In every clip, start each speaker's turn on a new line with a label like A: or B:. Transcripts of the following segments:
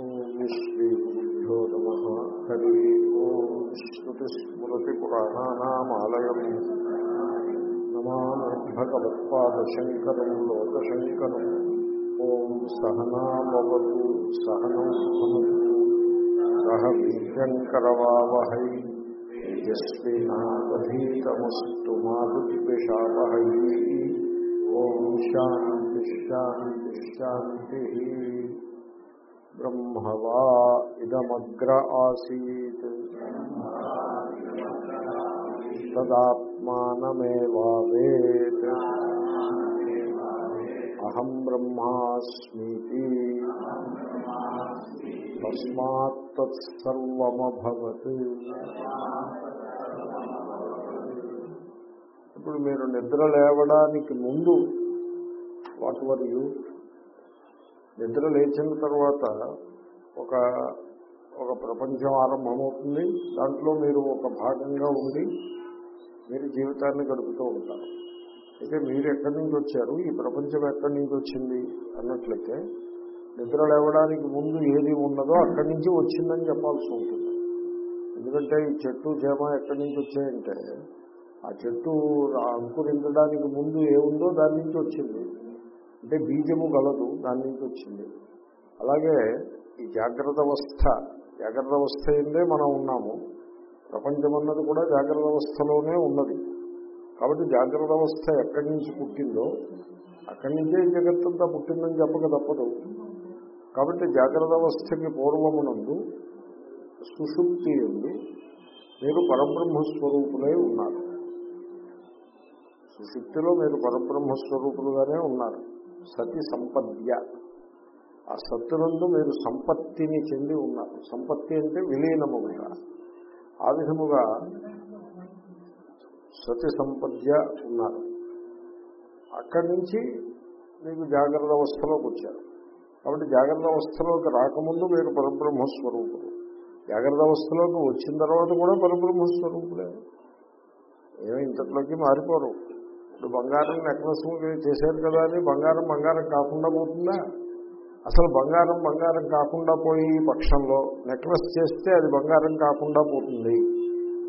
A: ఓం శ్రీ గురుభ్యో నమ హరి ఓం శ్రుతిస్మృతిపురాణానామాలయం నమామి భగవత్పాదశంకరం లోకశంకరం. ఓం సహనామవతు సహనం భునత్తు సహ వీర్యంకరవావహై తేజస్వినావధీతమస్తు మారుద్విషావహై ఓం శాంతి శాంతి శాంతి. బ్రహ్మవా ఇదమగ్ర ఆసీత్ తదాత్మానమేవావేత్ అహం బ్రహ్మాస్మీతి తస్మాత్ ఇప్పుడు మీరు నిద్ర లేవడానికి ముందు వాట్ వర్ యూ? నిద్ర లేచిన తర్వాత ఒక ఒక ప్రపంచం ఆరంభమవుతుంది. దాంట్లో మీరు ఒక భాగంగా ఉండి మీరు జీవితాన్ని గడుపుతూ ఉంటారు. అయితే మీరు ఎక్కడి నుంచి వచ్చారు? ఈ ప్రపంచం ఎక్కడి నుంచి వచ్చింది? అన్నట్లయితే నిద్ర లేవడానికి ముందు ఏది ఉన్నదో అక్కడి నుంచి వచ్చిందని చెప్పాల్సి ఉంటుంది. ఎందుకంటే ఈ చెట్టు చేమ ఎక్కడి నుంచి వచ్చాయంటే ఆ చెట్టు అంకురించడానికి ముందు ఏముందో దాని నుంచి వచ్చింది. అంటే బీజము గలదు దాని నుంచి వచ్చింది. అలాగే ఈ జాగ్రత్త అవస్థ జాగ్రత్త అవస్థ ఏందే మనం ఉన్నాము ప్రపంచం అన్నది కూడా జాగ్రత్త అవస్థలోనే ఉన్నది. కాబట్టి జాగ్రత్త అవస్థ ఎక్కడి నుంచి పుట్టిందో అక్కడి నుంచే జగత్తంతా పుట్టిందని చెప్పక తప్పదు. కాబట్టి జాగ్రత్త అవస్థకి పూర్వమునందు సుషుప్తి ఉంది మీరు పరబ్రహ్మస్వరూపులై ఉన్నారు. సుశుక్తిలో మీరు పరబ్రహ్మస్వరూపులుగానే ఉన్నారు. సతి సంపద్య. ఆ సత్తునందు మీరు సంపత్తిని చెంది ఉన్నారు. సంపత్తి అంటే విలీనముగా. ఆ విధముగా సతి సంపద్య ఉన్నారు. అక్కడి నుంచి మీకు జాగ్రత్త అవస్థలోకి వచ్చారు. కాబట్టి జాగ్రత్త అవస్థలోకి రాకముందు మీరు పరబ్రహ్మస్వరూపుడు. జాగ్రత్త అవస్థలోకి వచ్చిన తర్వాత కూడా పరబ్రహ్మస్వరూపులే ఏమి ఇంతట్లోకి మారిపోరు. ఇప్పుడు బంగారం నెక్లెస్ చేశారు కదా అని బంగారం బంగారం కాకుండా పోతుందా? అసలు బంగారం బంగారం కాకుండా పోయి పక్షంలో నెక్లెస్ చేస్తే అది బంగారం కాకుండా పోతుంది.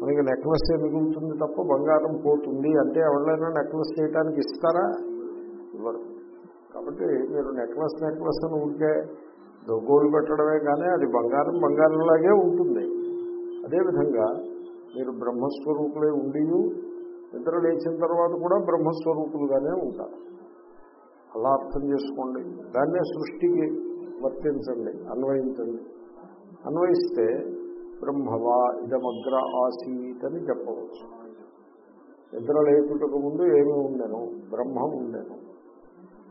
A: మనకి నెక్లెస్ మిగులుతుంది తప్ప బంగారం పోతుంది అంటే ఎవరైనా నెక్లెస్ చేయడానికి ఇస్తారా? ఇవ్వరు. కాబట్టి మీరు నెక్లెస్ నెక్లెస్ అని ఉంటే గోలు పెట్టడమే కానీ అది బంగారం బంగారంలాగే ఉంటుంది. అదేవిధంగా మీరు బ్రహ్మస్వరూపులే ఉండి నిద్ర లేచిన తర్వాత కూడా బ్రహ్మస్వరూపులుగానే ఉంటారు. అలా అర్థం చేసుకోండి. దాన్నే సృష్టికి వర్తించండి అన్వయించండి. అన్వయిస్తే బ్రహ్మవా ఇదమగ్ర ఆసీత్ అని చెప్పవచ్చు. నిద్ర లేపుటకు ముందు ఏమి ఉండెను బ్రహ్మం ఉండెను.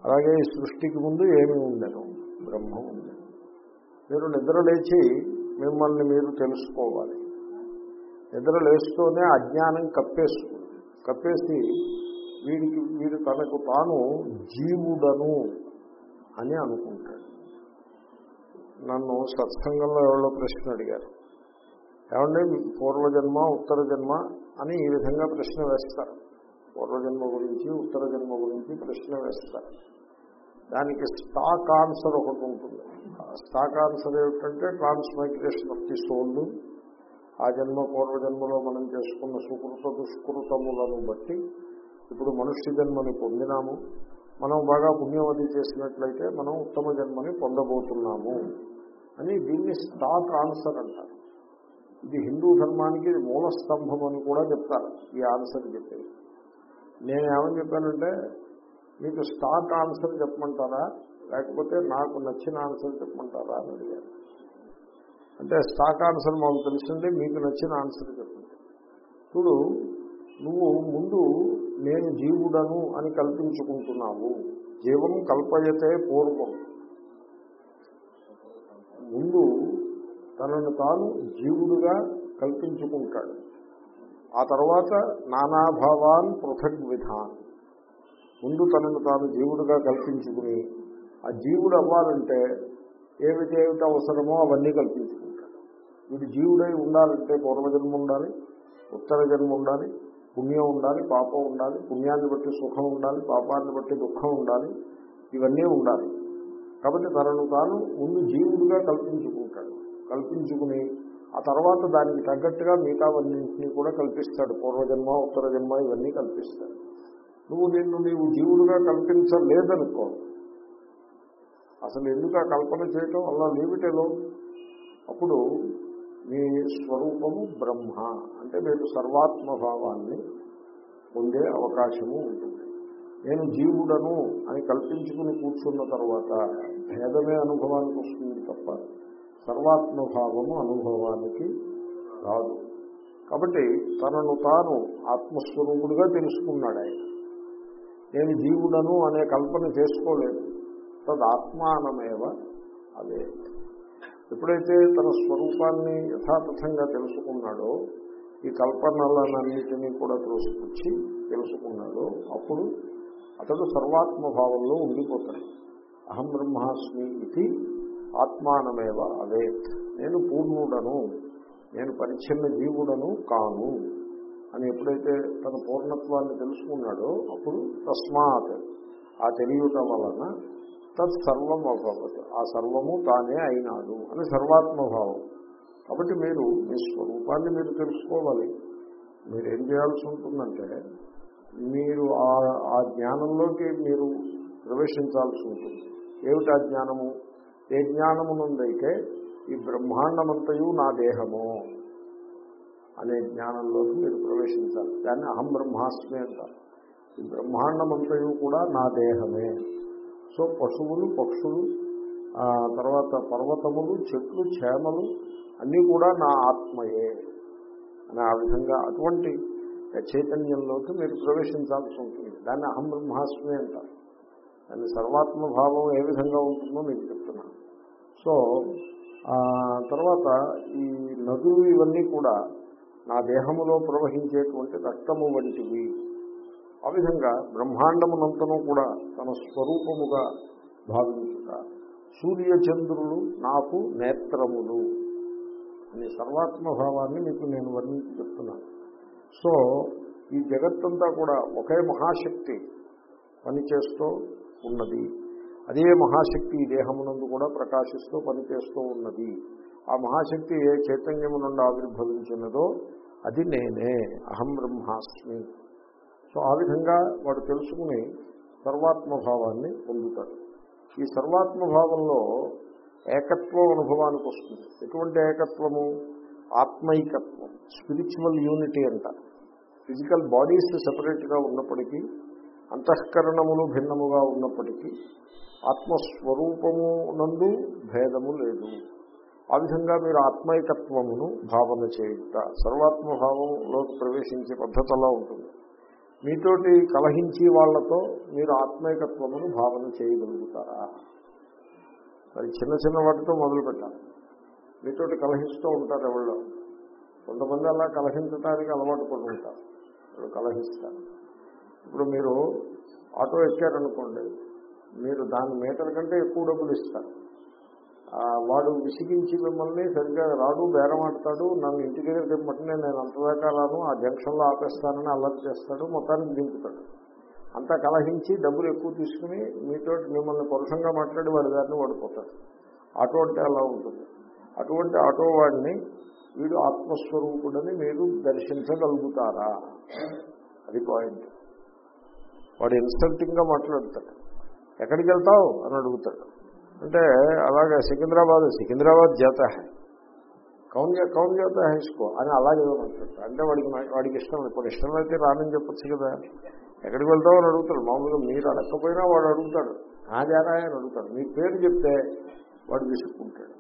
A: అలాగే ఈ సృష్టికి ముందు ఏమి ఉండెను బ్రహ్మం ఉండెను. మీరు నిద్ర లేచి మిమ్మల్ని మీరు తెలుసుకోవాలి. నిద్ర లేస్తూనే అజ్ఞానం కప్పేస్తుంది. కప్పేసి వీడికి వీడు తనకు తాను జీవుడను అని అనుకుంటాడు. నన్ను సత్సంగంలో ఎవరో ప్రశ్న అడిగారు. ఏమంటే పూర్వజన్మ ఉత్తర జన్మ అని ఈ విధంగా ప్రశ్న వేస్తారు. పూర్వజన్మ గురించి ఉత్తర జన్మ గురించి ప్రశ్న వేస్తారు. దానికి స్టాక్ ఆన్సర్ ఒకటి ఉంటుంది. స్టాక్ ఆన్సర్ ఏమిటంటే ట్రాన్స్మైగ్రేషన్ ఆఫ్ ది సోల్. ఆ జన్మ పూర్వజన్మలో మనం చేసుకున్న సుకృత దుష్కృతములను బట్టి ఇప్పుడు మనుష్య జన్మని పొందినాము. మనం బాగా పుణ్యవతి చేసినట్లయితే మనం ఉత్తమ జన్మని పొందబోతున్నాము అని దీన్ని స్టాక్ ఆన్సర్ అంటారు. ఇది హిందూ ధర్మానికి మూల స్తంభం అని కూడా చెప్తారు ఈ ఆన్సర్ చెప్పేది. నేను ఏమని చెప్పానంటే మీకు స్టాక్ ఆన్సర్ చెప్పమంటారా? లేకపోతే నాకు నచ్చిన ఆన్సర్ చెప్పమంటారా అని అడిగాను అంటే స్టాక్ ఆన్సర్ మాకు తెలిసింది మీకు నచ్చిన ఆన్సర్ చెప్పండి. ఇప్పుడు నువ్వు ముందు నేను జీవుడను అని కల్పించుకుంటున్నావు. జీవం కల్పయతే పూర్వం. ముందు తనను తాను జీవుడుగా కల్పించుకుంటాడు. ఆ తర్వాత నానాభావాన్ పృథక్ విధాన్ ముందు తనను తాను జీవుడుగా కల్పించుకుని ఆ జీవుడు అవ్వాలంటే ఏమిటి ఏమిటి అవసరమో అవన్నీ కల్పించుకుంటాడు వీడు జీవుడై ఉండాలంటే పూర్వజన్మ ఉండాలి ఉత్తర జన్మ ఉండాలి పుణ్యం ఉండాలి పాపం ఉండాలి పుణ్యాన్ని బట్టి సుఖం ఉండాలి పాపాన్ని బట్టి దుఃఖం ఉండాలి ఇవన్నీ ఉండాలి. కాబట్టి తనను తాను ముందు జీవుడుగా కల్పించుకుంటాడు. కల్పించుకుని ఆ తర్వాత దానికి తగ్గట్టుగా మిగతావన్నింటినీ కూడా కల్పిస్తాడు. పూర్వజన్మ ఉత్తర జన్మ ఇవన్నీ కల్పిస్తాడు. నువ్వు నిన్ను నీవు జీవుడుగా కల్పించలేదనుకో. అసలు ఎందుకు ఆ కల్పన చేయటం? అలా లేమిటేలో? అప్పుడు మీ స్వరూపము బ్రహ్మ. అంటే మీరు సర్వాత్మభావాన్ని పొందే అవకాశము ఉంటుంది. నేను జీవుడను అని కల్పించుకుని కూర్చున్న తర్వాత భేదమే అనుభవానికి వస్తుంది తప్ప సర్వాత్మభావము అనుభవానికి రాదు. కాబట్టి తనను తాను ఆత్మస్వరూపుడుగా తెలుసుకున్నాడు ఆయన. నేను జీవుడను అనే కల్పన చేసుకోలేదు. తదాత్మానమేవ అదే. ఎప్పుడైతే తన స్వరూపాన్ని యథాతథంగా తెలుసుకున్నాడో ఈ కల్పనలన్నిటినీ కూడా త్రోసిపుచ్చి తెలుసుకున్నాడో అప్పుడు అతడు సర్వాత్మభావంలో ఉండిపోతాడు. అహం బ్రహ్మాస్మి ఇది ఆత్మానమేవ అదే నేను పూర్ణుడను నేను పరిచ్ఛిన్న జీవుడను కాను అని ఎప్పుడైతే తన పూర్ణత్వాన్ని తెలుసుకున్నాడో అప్పుడు తస్మాత్ ఆ తెలియటం వలన తత్సర్వం అభవత్ ఆ సర్వము తానే అయినాడు అని సర్వాత్మభావం. కాబట్టి మీరు మీ స్వరూపాన్ని మీరు తెలుసుకోవాలి. మీరు ఏం చేయాల్సి ఉంటుందంటే మీరు ఆ- ఆ జ్ఞానంలోకి మీరు ప్రవేశించాల్సి ఉంటుంది. ఏమిటా జ్ఞానము? ఏ జ్ఞానము నుండైతే ఈ బ్రహ్మాండమంతయు నా దేహము అనే జ్ఞానంలోకి మీరు ప్రవేశించాలి. దాన్ని అహం బ్రహ్మాస్మి అంటారు. ఈ బ్రహ్మాండమంతయు కూడా నా దేహమే. సో పశువులు పక్షులు తర్వాత పర్వతములు చెట్లు చేమలు అన్నీ కూడా నా ఆత్మయే. అని ఆ విధంగా అటువంటి చైతన్యంలోకి మీరు ప్రవేశించాల్సి ఉంటుంది. దాన్ని అహం బ్రహ్మాస్మి అంటారు. దాన్ని సర్వాత్మభావం ఏ విధంగా ఉంటుందో మీకు చెప్తున్నాను. సో తర్వాత ఈ నదులు ఇవన్నీ కూడా నా దేహములో ప్రవహించేటువంటి రక్తము వంటివి. ఆ విధంగా బ్రహ్మాండమునంతను కూడా తన స్వరూపముగా భావించుట. సూర్యచంద్రులు నాకు నేత్రములు. అనే సర్వాత్మభావాన్ని మీకు నేను వర్ణించి చెప్తున్నాను సో ఈ జగత్తంతా కూడా ఒకే మహాశక్తి పనిచేస్తూ ఉన్నది. అదే మహాశక్తి ఈ దేహమునందు కూడా ప్రకాశిస్తూ పనిచేస్తూ ఉన్నది. ఆ మహాశక్తి ఏ చైతన్యము నుండి ఆవిర్భవించినదో అది నేనే. అహం బ్రహ్మాస్మి. సో ఆ విధంగా వాడు తెలుసుకుని సర్వాత్మభావాన్ని పొందుతాడు. ఈ సర్వాత్మభావంలో ఏకత్వం అనుభవానికి వస్తుంది. ఎటువంటి ఏకత్వము? ఆత్మైకత్వం స్పిరిచువల్ యూనిటీ అంట. ఫిజికల్ బాడీస్ సెపరేట్గా ఉన్నప్పటికీ అంతఃకరణములు భిన్నముగా ఉన్నప్పటికీ ఆత్మస్వరూపము నందు భేదము లేదు. ఆ విధంగా మీరు ఆత్మైకత్వమును భావన చేయుట సర్వాత్మభావంలోకి ప్రవేశించే పద్ధతిలా ఉంటుంది. మీతోటి కలహించి వాళ్ళతో మీరు ఆత్మైకత్వమును భావన చేయగలుగుతారా? అది చిన్న చిన్న వాటితో మొదలు పెట్టాలి. మీతోటి కలహిస్తూ ఉంటారు ఎవరో కొంతమంది అలా కలహించడానికి అలవాటు పడి ఉంటారు. కలహిస్తారు. ఇప్పుడు మీరు ఆటో ఎక్కారనుకోండి మీరు దాని మీటర్ కంటే ఎక్కువ డబ్బులు ఇస్తారు. వాడు విసిగించి మిమ్మల్ని సరిగ్గా రాడు బేరమాడతాడు నన్ను ఇంటి దగ్గర దింపటనే నేను అంతదాకాలను ఆ జంక్షన్లో ఆపేస్తానని అల్లరి చేస్తాడు మొత్తానికి దింపుతాడు. అంతా కలహించి డబ్బులు ఎక్కువ తీసుకుని మీతో మిమ్మల్ని పరుషంగా మాట్లాడి వాడి దారిని వాడిపోతాడు ఆటో అంటే అలా ఉంటుంది. అటువంటి ఆటో వాడిని వీడు ఆత్మస్వరూపుడని మీరు దర్శించగలుగుతారా? అది పాయింట్. వాడు ఇన్సల్టింగ్గా మాట్లాడతాడు. ఎక్కడికి వెళ్తావు? అని అడుగుతాడు. అంటే అలాగే సికింద్రాబాద్ సికింద్రాబాద్ జాత కౌన్ కౌన్ జాత హైస్కో అని అలాగే మాట్లాడతాడు అంటే వాడికి వాడికి ఇష్టం ఇప్పుడు ఇష్టం అయితే రానని చెప్పొచ్చు కదా. ఎక్కడికి వెళ్తావు అని అడుగుతాడు. మామూలుగా మీరు అడగకపోయినా వాడు అడుగుతాడు. నా జాతా అని అడుగుతాడు. మీ పేరు చెప్తే వాడు విసుక్కుంటాడు.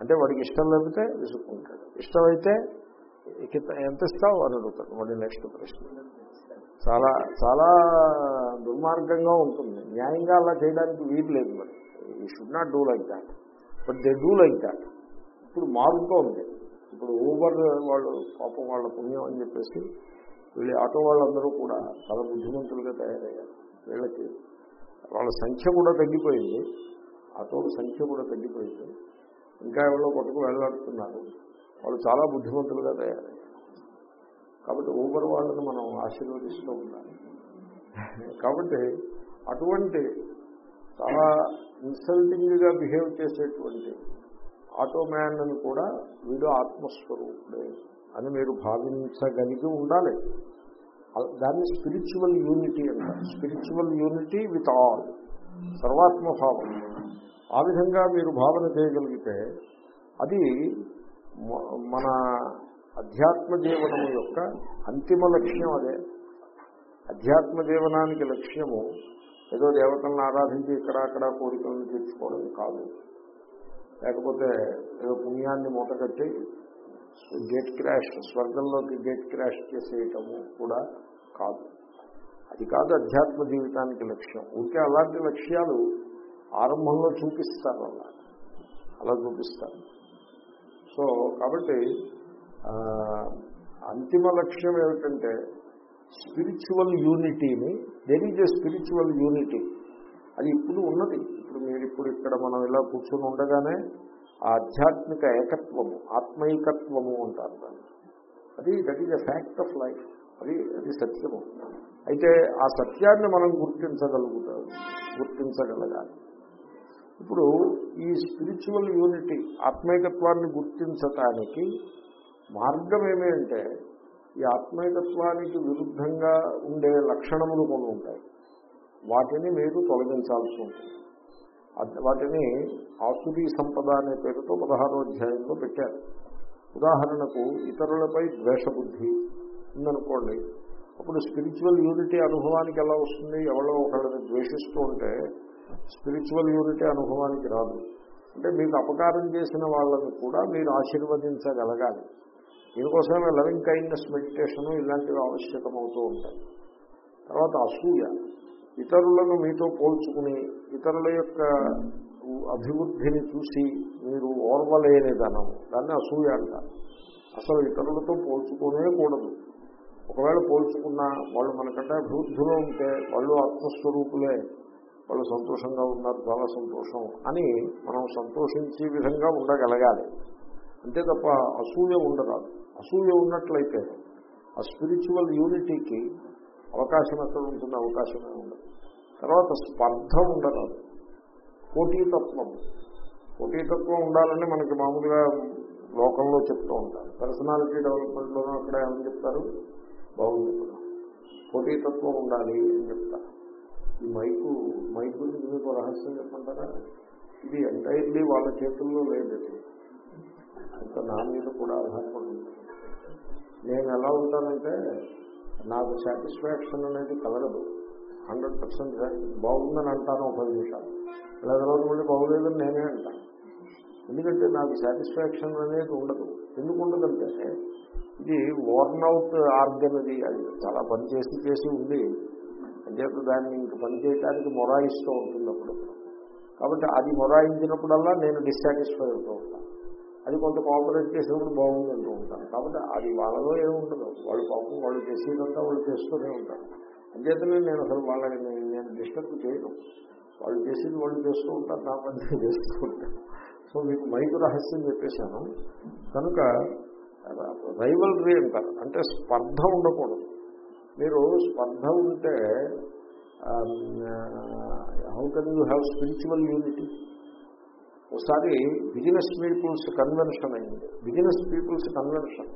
A: అంటే వాడికి ఇష్టం లేకపోతే విసుక్కుంటాడు. ఇష్టమైతే ఎంత ఇస్తావు అని అడుగుతాడు. వాడి నెక్స్ట్ ప్రశ్న. చాలా చాలా దుర్మార్గంగా ఉంటుంది. న్యాయంగా అలా చేయడానికి వీలు లేదు మరి. You should not do like that but they do like that ఇప్పుడు మారుతోంది ఇప్పుడు ఊబర్ వాళ్ళు పాపం వాళ్ళ పుణ్యం అని చెప్పేసి వీళ్ళు ఆటో వాళ్ళందరూ కూడా చాలా బుద్ధిమంతులుగా తయారయ్యారు. వీళ్ళకి వాళ్ళ సంఖ్య కూడా తగ్గిపోయింది. ఆటోల సంఖ్య కూడా తగ్గిపోయింది. ఇంకా ఎవరో పట్టుకు వెళ్ళాడుతున్నారు వాళ్ళు చాలా బుద్ధిమంతులుగా తయారయ్యారు. కాబట్టి ఊబర్ వాళ్ళని మనం ఆశీర్వదిస్తూ ఉండాలి. కాబట్టి అటువంటి చాలా ఇన్సల్టింగ్గా బిహేవ్ చేసేటువంటి ఆటోమ్యాన్ అని కూడా వీడు ఆత్మస్వరూపుడే అని మీరు భావించగలిగి ఉండాలి. దాన్ని స్పిరిచువల్ యూనిటీ అంటారు. స్పిరిచువల్ యూనిటీ విత్ ఆల్ సర్వాత్మభావం. ఆ విధంగా మీరు భావన చేయగలిగితే అది మన అధ్యాత్మ జీవనం యొక్క అంతిమ లక్ష్యం అదే. అధ్యాత్మ జీవనానికి లక్ష్యము ఏదో దేవతలను ఆరాధించి ఇక్కడ అక్కడ కోరికలను తీర్చుకోవడం కాదు. లేకపోతే ఏదో పుణ్యాన్ని మూటగట్టి గేట్ క్రాష్ స్వర్గంలోకి గేట్ క్రాష్ చేసేయటము కూడా కాదు. అది కాదు అధ్యాత్మ జీవితానికి లక్ష్యం. ఊరికే అలాంటి లక్ష్యాలు ఆరంభంలో చూపిస్తారు అలా. అలా చూపిస్తారు. సో కాబట్టి అంతిమ లక్ష్యం ఏమిటంటే spiritual యూనిటీని there is a spiritual unity అది ఇప్పుడు ఉన్నది. ఇప్పుడు మీరు ఇప్పుడు ఇక్కడ మనం ఇలా కూర్చొని ఉండగానే ఆ ఆధ్యాత్మిక ఏకత్వము ఆత్మైకత్వము అంటారు దాన్ని. అది that is a fact of life అది అది సత్యము. అయితే ఆ సత్యాన్ని మనం గుర్తించగలుగుతాం గుర్తించగలగాలి. ఇప్పుడు ఈ స్పిరిచువల్ యూనిటీ ఆత్మైకత్వాన్ని గుర్తించటానికి మార్గం ఏమి అంటే ఈ ఆత్మైకత్వానికి విరుద్ధంగా ఉండే లక్షణములు కొన్ని ఉంటాయి. వాటిని మీరు తొలగించాల్సి ఉంటుంది. వాటిని ఆసురీ సంపద అనే పేరుతో పదహారో అధ్యాయంలో పెట్టారు. ఉదాహరణకు ఇతరులపై ద్వేషబుద్ధి ఉందనుకోండి. అప్పుడు స్పిరిచువల్ యూనిటీ అనుభవానికి ఎలా వస్తుంది? ఎవరో ఒకళ్ళని ద్వేషిస్తూ ఉంటే స్పిరిచువల్ యూనిటీ అనుభవానికి రాదు. అంటే మీకు అపకారం చేసిన వాళ్ళని కూడా మీరు ఆశీర్వదించగలగాలి. దీనికోసమే లవింగ్ కైండ్నెస్ మెడిటేషను ఇలాంటివి ఆవశ్యకమవుతూ ఉంటాయి. తర్వాత అసూయ. ఇతరులను మీతో పోల్చుకుని ఇతరుల యొక్క అభివృద్ధిని చూసి మీరు ఓర్వలేని ధనం దాన్ని అసూయ అంట. అసలు ఇతరులతో పోల్చుకునే కూడదు. ఒకవేళ పోల్చుకున్నా వాళ్ళు మనకంటే అభివృద్ధిలో ఉంటే వాళ్ళు ఆత్మస్వరూపులే వాళ్ళు సంతోషంగా ఉన్నారు చాలా సంతోషం అని మనం సంతోషించే విధంగా ఉండగలగాలి. అంతే తప్ప అసూయ ఉండరాదు. అసూయ ఉన్నట్లయితే ఆ స్పిరిచువల్ యూనిటీకి అవకాశం ఎక్కడ ఉంటుంది అవకాశమే ఉండదు. తర్వాత స్పర్ధ ఉండరాదు. పోటీతత్వం. పోటీతత్వం ఉండాలని మనకి మామూలుగా లోకంలో చెప్తూ ఉంటారు. పర్సనాలిటీ డెవలప్మెంట్లోనూ అక్కడ ఏమని చెప్తారు. బాగుంది పోటీతత్వం ఉండాలి అని చెప్తారు. ఈ మైకు మైక్ గురించి మీకు రహస్యం చెప్పంటారా ఇది ఎంటైర్లీ వాళ్ళ చేతుల్లో లేదు. అంత నా మీద కూడా ఆధారపడి ఉంటుంది. నేను ఎలా ఉంటానంటే నాకు సాటిస్ఫాక్షన్ అనేది కలగదు. హండ్రెడ్ పర్సెంట్ బాగుందని అంటాను ఒక నిమిషాలు ఇలా తర్వాత మళ్ళీ బాగులేదని నేనే అంటాను. ఎందుకంటే నాకు సాటిస్ఫాక్షన్ అనేది ఉండదు. ఎందుకు ఉండదంటే ఇది వర్న్ అవుట్ ఆర్గన్ అది అది చాలా పని చేసి చేసి ఉంది. అంచేత దాన్ని ఇంక పని చేయడానికి మొరాయిస్తూ ఉంటుంది అప్పుడు కాబట్టి అది మొరాయించినప్పుడల్లా నేను డిస్సాటిస్ఫై అవుతూ ఉంటాను. అది కొంత కోఆపరేట్ చేసినప్పుడు బాగుంది అంటూ ఉంటాను కాబట్టి అది వాళ్ళలో ఏమి ఉండదు వాళ్ళు పాపం వాళ్ళు చేసేదంతా వాళ్ళు చేస్తూనే ఉంటారు. అంచేతనే నేను అసలు వాళ్ళని నేను- నేను డిస్టర్బ్ చేయను. వాళ్ళు చేసేది వాళ్ళు చేస్తూ ఉంటారు నా పని నేను చేస్తూ ఉంటాను. సో మీకు మైకు రహస్యం చెప్పేశాను. కనుక రైవల్రీ అంటారు. అంటే స్పర్ధ ఉండకూడదు. మీరు స్పర్ధ ఉంటే how can you have spiritual unity ఒకసారి బిజినెస్ పీపుల్స్ కన్వెన్షన్ అయింది. Business people's convention.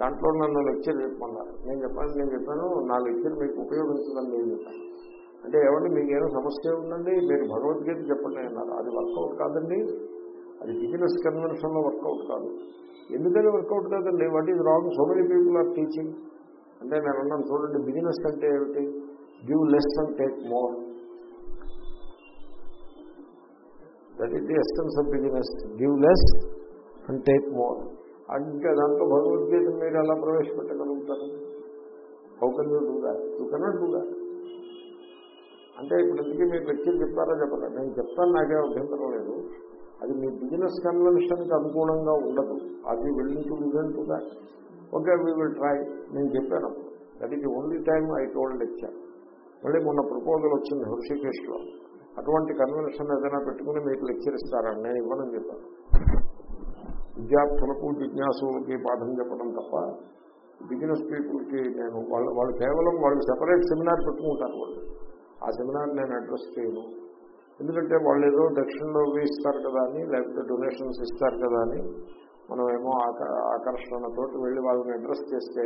A: దాంట్లో నన్ను లెక్చర్ చెప్పమన్నారు. నేను చెప్పాను నేను చెప్పాను నా లెక్చర్ మీకు ఉపయోగించదని నేను చెప్పాను. అంటే ఏమండి మీకేమో సమస్య ఉందండి? మీరు భగవద్గీత చెప్పండి అన్నారు. అది వర్కౌట్ కాదండి. అది బిజినెస్ కన్వెన్షన్లో వర్కౌట్ కాదు. ఎందుకని వర్కౌట్ కాదండి? What is wrong? So many people are teaching. అంటే నేను అన్నాను చూడండి బిజినెస్ అంటే ఏమిటి? Give less and take more. That is the essence of business give less and take more ఇంకా దాంట్లో భగవద్గీత మీరు ఎలా ప్రవేశపెట్టగలుగుతారు? How can you do that you cannot do that అంటే ఇప్పుడు ఎందుకు మీరు లెక్చర్ చెప్తారా చెప్పరా? నేను చెప్తాను నాకే అభ్యంతరం లేదు. అది మీ బిజినెస్ కన్వెన్షన్కి అనుకూలంగా ఉండదు. అది వెళ్ళింగ్ to that okay we will try నేను చెప్పాను. That is only time I told lecture మళ్ళీ మొన్న ప్రపోజల్ వచ్చింది హృషికేశ్లో. అటువంటి కన్వెన్షన్ ఏదైనా పెట్టుకుని మీకు లెక్చర్ ఇస్తారని నేను ఇవ్వనని చెప్పాను. విద్యార్థులకు జిజ్ఞాసులకి పాఠం చెప్పడం తప్ప బిజినెస్ పీపుల్కి నేను వాళ్ళు వాళ్ళు కేవలం వాళ్ళు సెపరేట్ సెమినార్ పెట్టుకుంటారు వాళ్ళు. ఆ సెమినార్ నేను అడ్రస్ చేయను. ఎందుకంటే వాళ్ళు ఏదో దక్షిణలో ఇస్తారు కదా అని లేకపోతే డొనేషన్స్ ఇస్తారు కదా అని మనం ఏమో ఆకర్షణతో వెళ్ళి వాళ్ళని అడ్రస్ చేస్తే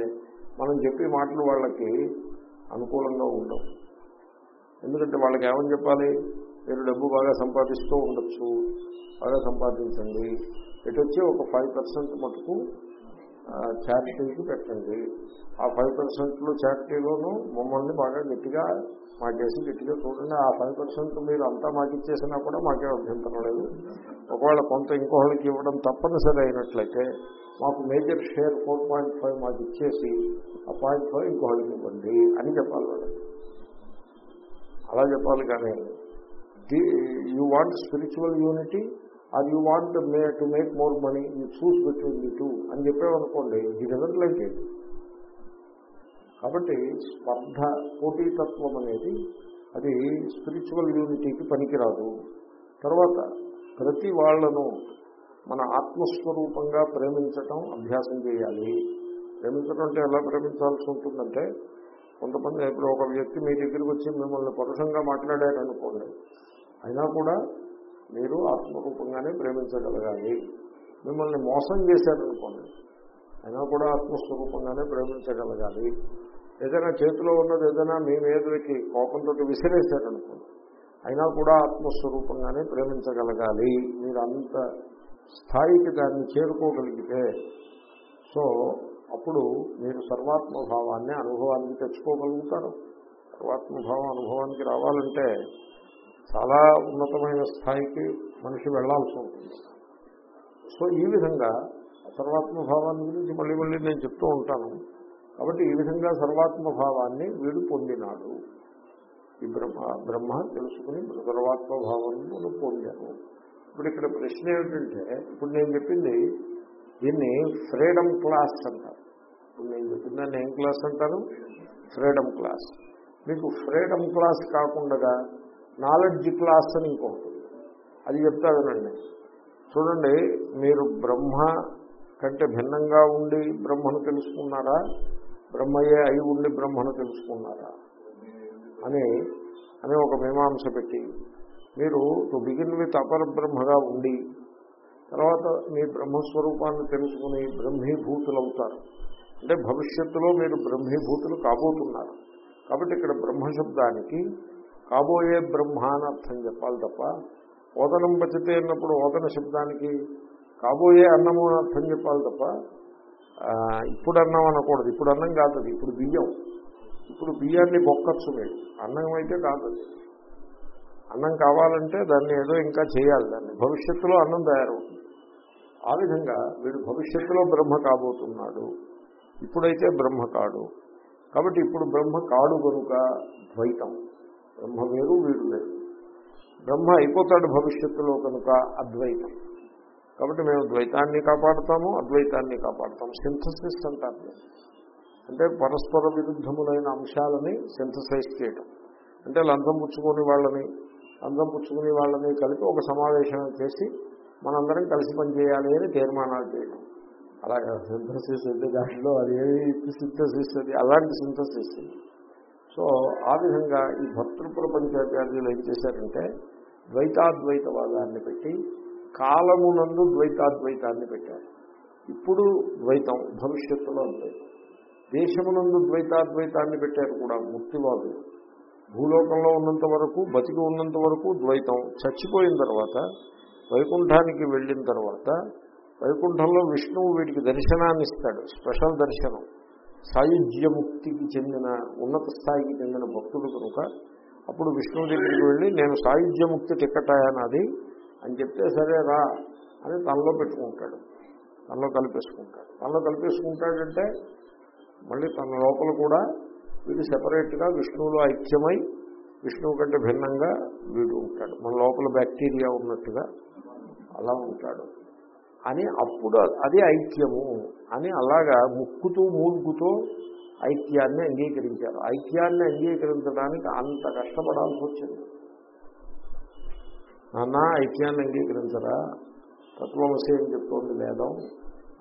A: మనం చెప్పే మాటలు వాళ్ళకి అనుకూలంగా ఉండవు. ఎందుకంటే వాళ్ళకి ఏమని చెప్పాలి? మీరు డబ్బు బాగా సంపాదిస్తూ ఉండొచ్చు. బాగా సంపాదించండి. ఇటు వచ్చి ఒక ఫైవ్ పర్సెంట్ మటుకు ఛారిటీకి పెట్టండి. ఆ ఫైవ్ పర్సెంట్లో ఛారిటీలోనూ మమ్మల్ని బాగా గట్టిగా మాకేసి గట్టిగా చూడండి. ఆ ఫైవ్ పర్సెంట్ మీరు అంతా మాకు ఇచ్చేసినా కూడా మాకే అభ్యంతరం లేదు. ఒకవేళ కొంత ఇంకోళ్ళకి ఇవ్వడం తప్పనిసరి అయినట్లయితే మాకు major share four point five మాకు ఇచ్చేసి ఆ పాయింట్ ఫైవ్ ఇంకోళ్ళకి ఇవ్వండి అని చెప్పాలి వాళ్ళకి. అలా చెప్పాలి కానీ you want spiritual unity or you want may to make more money you choose between the two అని చెప్పామనుకోండి ఈ డజంట్ లైక్ ఇట్ కాబట్టి స్పర్ధ పోటీతత్వం అనేది అది స్పిరిచువల్ యూనిటీకి పనికిరాదు. తర్వాత ప్రతి వాళ్ళను మన ఆత్మస్వరూపంగా ప్రేమించటం అభ్యాసం చేయాలి. ప్రేమించడం అంటే ఎలా ప్రేమించాల్సి ఉంటుందంటే కొంతమంది ఇప్పుడు ఒక వ్యక్తి మీ దగ్గరికి వచ్చి మిమ్మల్ని పరుషంగా మాట్లాడారనుకోండి అయినా కూడా మీరు ఆత్మరూపంగానే ప్రేమించగలగాలి. మిమ్మల్ని మోసం చేశారనుకోండి అయినా కూడా ఆత్మస్వరూపంగానే ప్రేమించగలగాలి. ఏదైనా చేతిలో ఉన్నది ఏదైనా మీ మీదకి కోపంతో విసిరేశారనుకోండి అయినా కూడా ఆత్మస్వరూపంగానే ప్రేమించగలగాలి. మీరు అంత స్థాయికి దాన్ని చేరుకోగలిగితే సో అప్పుడు మీరు సర్వాత్మభావాన్ని అనుభవానికి తెచ్చుకోగలుగుతారు. సర్వాత్మభావం అనుభవానికి రావాలంటే చాలా ఉన్నతమైన స్థాయికి మనిషి వెళ్ళాల్సి ఉంటుంది. సో ఈ విధంగా సర్వాత్మభావాన్ని గురించి మళ్ళీ మళ్ళీ నేను చెప్తూ ఉంటాను. కాబట్టి ఈ విధంగా సర్వాత్మభావాన్ని వీడు పొందినాడు. ఈ బ్రహ్మ బ్రహ్మ తెలుసుకుని సర్వాత్మభావాన్ని పొందాను ఇప్పుడు ఇక్కడ ప్రశ్న ఏమిటంటే ఇప్పుడు నేను చెప్పింది దీన్ని ఫ్రీడమ్ క్లాస్ అంటారు. నేను చెప్పిందని ఏం క్లాస్ అంటారు? Freedom class. మీకు ఫ్రీడమ్ క్లాస్ కాకుండా నాలెడ్జ్ క్లాస్ అని ఇంకొకటి అది చెప్తా వినండి. చూడండి మీరు బ్రహ్మ కంటే భిన్నంగా ఉండి బ్రహ్మను తెలుసుకున్నారా? బ్రహ్మయే అయి ఉండి బ్రహ్మను తెలుసుకున్నారా? అని అని ఒక మీమాంస పెట్టి మీరు టు బిగిన్ విత్ అపర బ్రహ్మగా ఉండి తర్వాత మీ బ్రహ్మస్వరూపాన్ని తెలుసుకుని బ్రహ్మీభూతులు అవుతారు అంటే భవిష్యత్తులో మీరు బ్రహ్మీభూతులు కాబోతున్నారు. కాబట్టి ఇక్కడ బ్రహ్మశబ్దానికి కాబోయే బ్రహ్మ అని అర్థం చెప్పాలి తప్ప ఓదనం పచితే అన్నప్పుడు ఓదన శబ్దానికి కాబోయే అన్నము అని అర్థం చెప్పాలి తప్ప ఇప్పుడు అన్నం అనకూడదు. ఇప్పుడు అన్నం కాదు ఇప్పుడు బియ్యం. ఇప్పుడు బియ్యాన్ని బొక్కచ్చు మీరు. అన్నం అయితే కాదు అన్నం కావాలంటే దాన్ని ఏదో ఇంకా చేయాలి. దాన్ని భవిష్యత్తులో అన్నం తయారవుతుంది. ఆ విధంగా వీడు భవిష్యత్తులో బ్రహ్మ కాబోతున్నాడు. ఇప్పుడైతే బ్రహ్మ కాడు. కాబట్టి ఇప్పుడు బ్రహ్మ కాడు కనుక ద్వైతం. బ్రహ్మ వేరు వీడు వేరు. బ్రహ్మ అయిపోతాడు భవిష్యత్తులో కనుక అద్వైతం. కాబట్టి మేము ద్వైతాన్ని కాపాడుతాము అద్వైతాన్ని కాపాడుతాము. సింథసిస్ అంటారు అంటే పరస్పర విరుద్ధములైన అంశాలని సింథసైజ్ చేయటం. అంటే లంచం పుచ్చుకొని వాళ్ళని లంచం పుచ్చుకునే వాళ్ళని కలిపి ఒక సమావేశం చేసి మనందరం కలిసి పనిచేయాలి అని తీర్మానాలు చేయడం. అలాగే సింథసిస్ అంటే దాంట్లో అది ఏది సింథసిస్ అది అలాంటి సింథసిస్ సో ఆ విధంగా ఈ భక్తృ ప్రపంచాచార్యులు ఏం చేశారంటే ద్వైతాద్వైతవాదాన్ని పెట్టి కాలమునందు ద్వైతాద్వైతాన్ని పెట్టారు. ఇప్పుడు ద్వైతం భవిష్యత్తులో అద్వైతం దేశమునందు ద్వైతాద్వైతాన్ని పెట్టారు కూడా ముక్తివాదులు. భూలోకంలో ఉన్నంత వరకు బతికి ఉన్నంత వరకు ద్వైతం. చచ్చిపోయిన తర్వాత వైకుంఠానికి వెళ్ళిన తర్వాత వైకుంఠంలో విష్ణువు వీటికి దర్శనాన్ని ఇస్తాడు స్పెషల్ దర్శనం. సాయుధ్యముక్తికి చెందిన ఉన్నత స్థాయికి చెందిన భక్తుడు కనుక అప్పుడు విష్ణువు దగ్గరికి వెళ్ళి నేను సాయుధ్యముక్తి టిక్కటాయనది అని చెప్తే సరే రా అని తనలో పెట్టుకుంటాడు తనలో కలిపేసుకుంటాడు. తనలో కలిపేసుకుంటాడంటే మళ్ళీ తన లోపల కూడా వీడు సెపరేట్గా విష్ణువులో ఐక్యమై విష్ణువు కంటే భిన్నంగా వీడు ఉంటాడు. మన లోపల బ్యాక్టీరియా ఉన్నట్టుగా అలా ఉంటాడు. అని అప్పుడు అది ఐక్యము అని అలాగా ముక్కుతూ మూలుగుతో ఐక్యాన్ని అంగీకరించారు. ఐక్యాన్ని అంగీకరించడానికి అంత కష్టపడాల్సి వచ్చింది. నాన్న ఐక్యాన్ని అంగీకరించరా? తత్వమసి అని చెప్తోంది వేదం?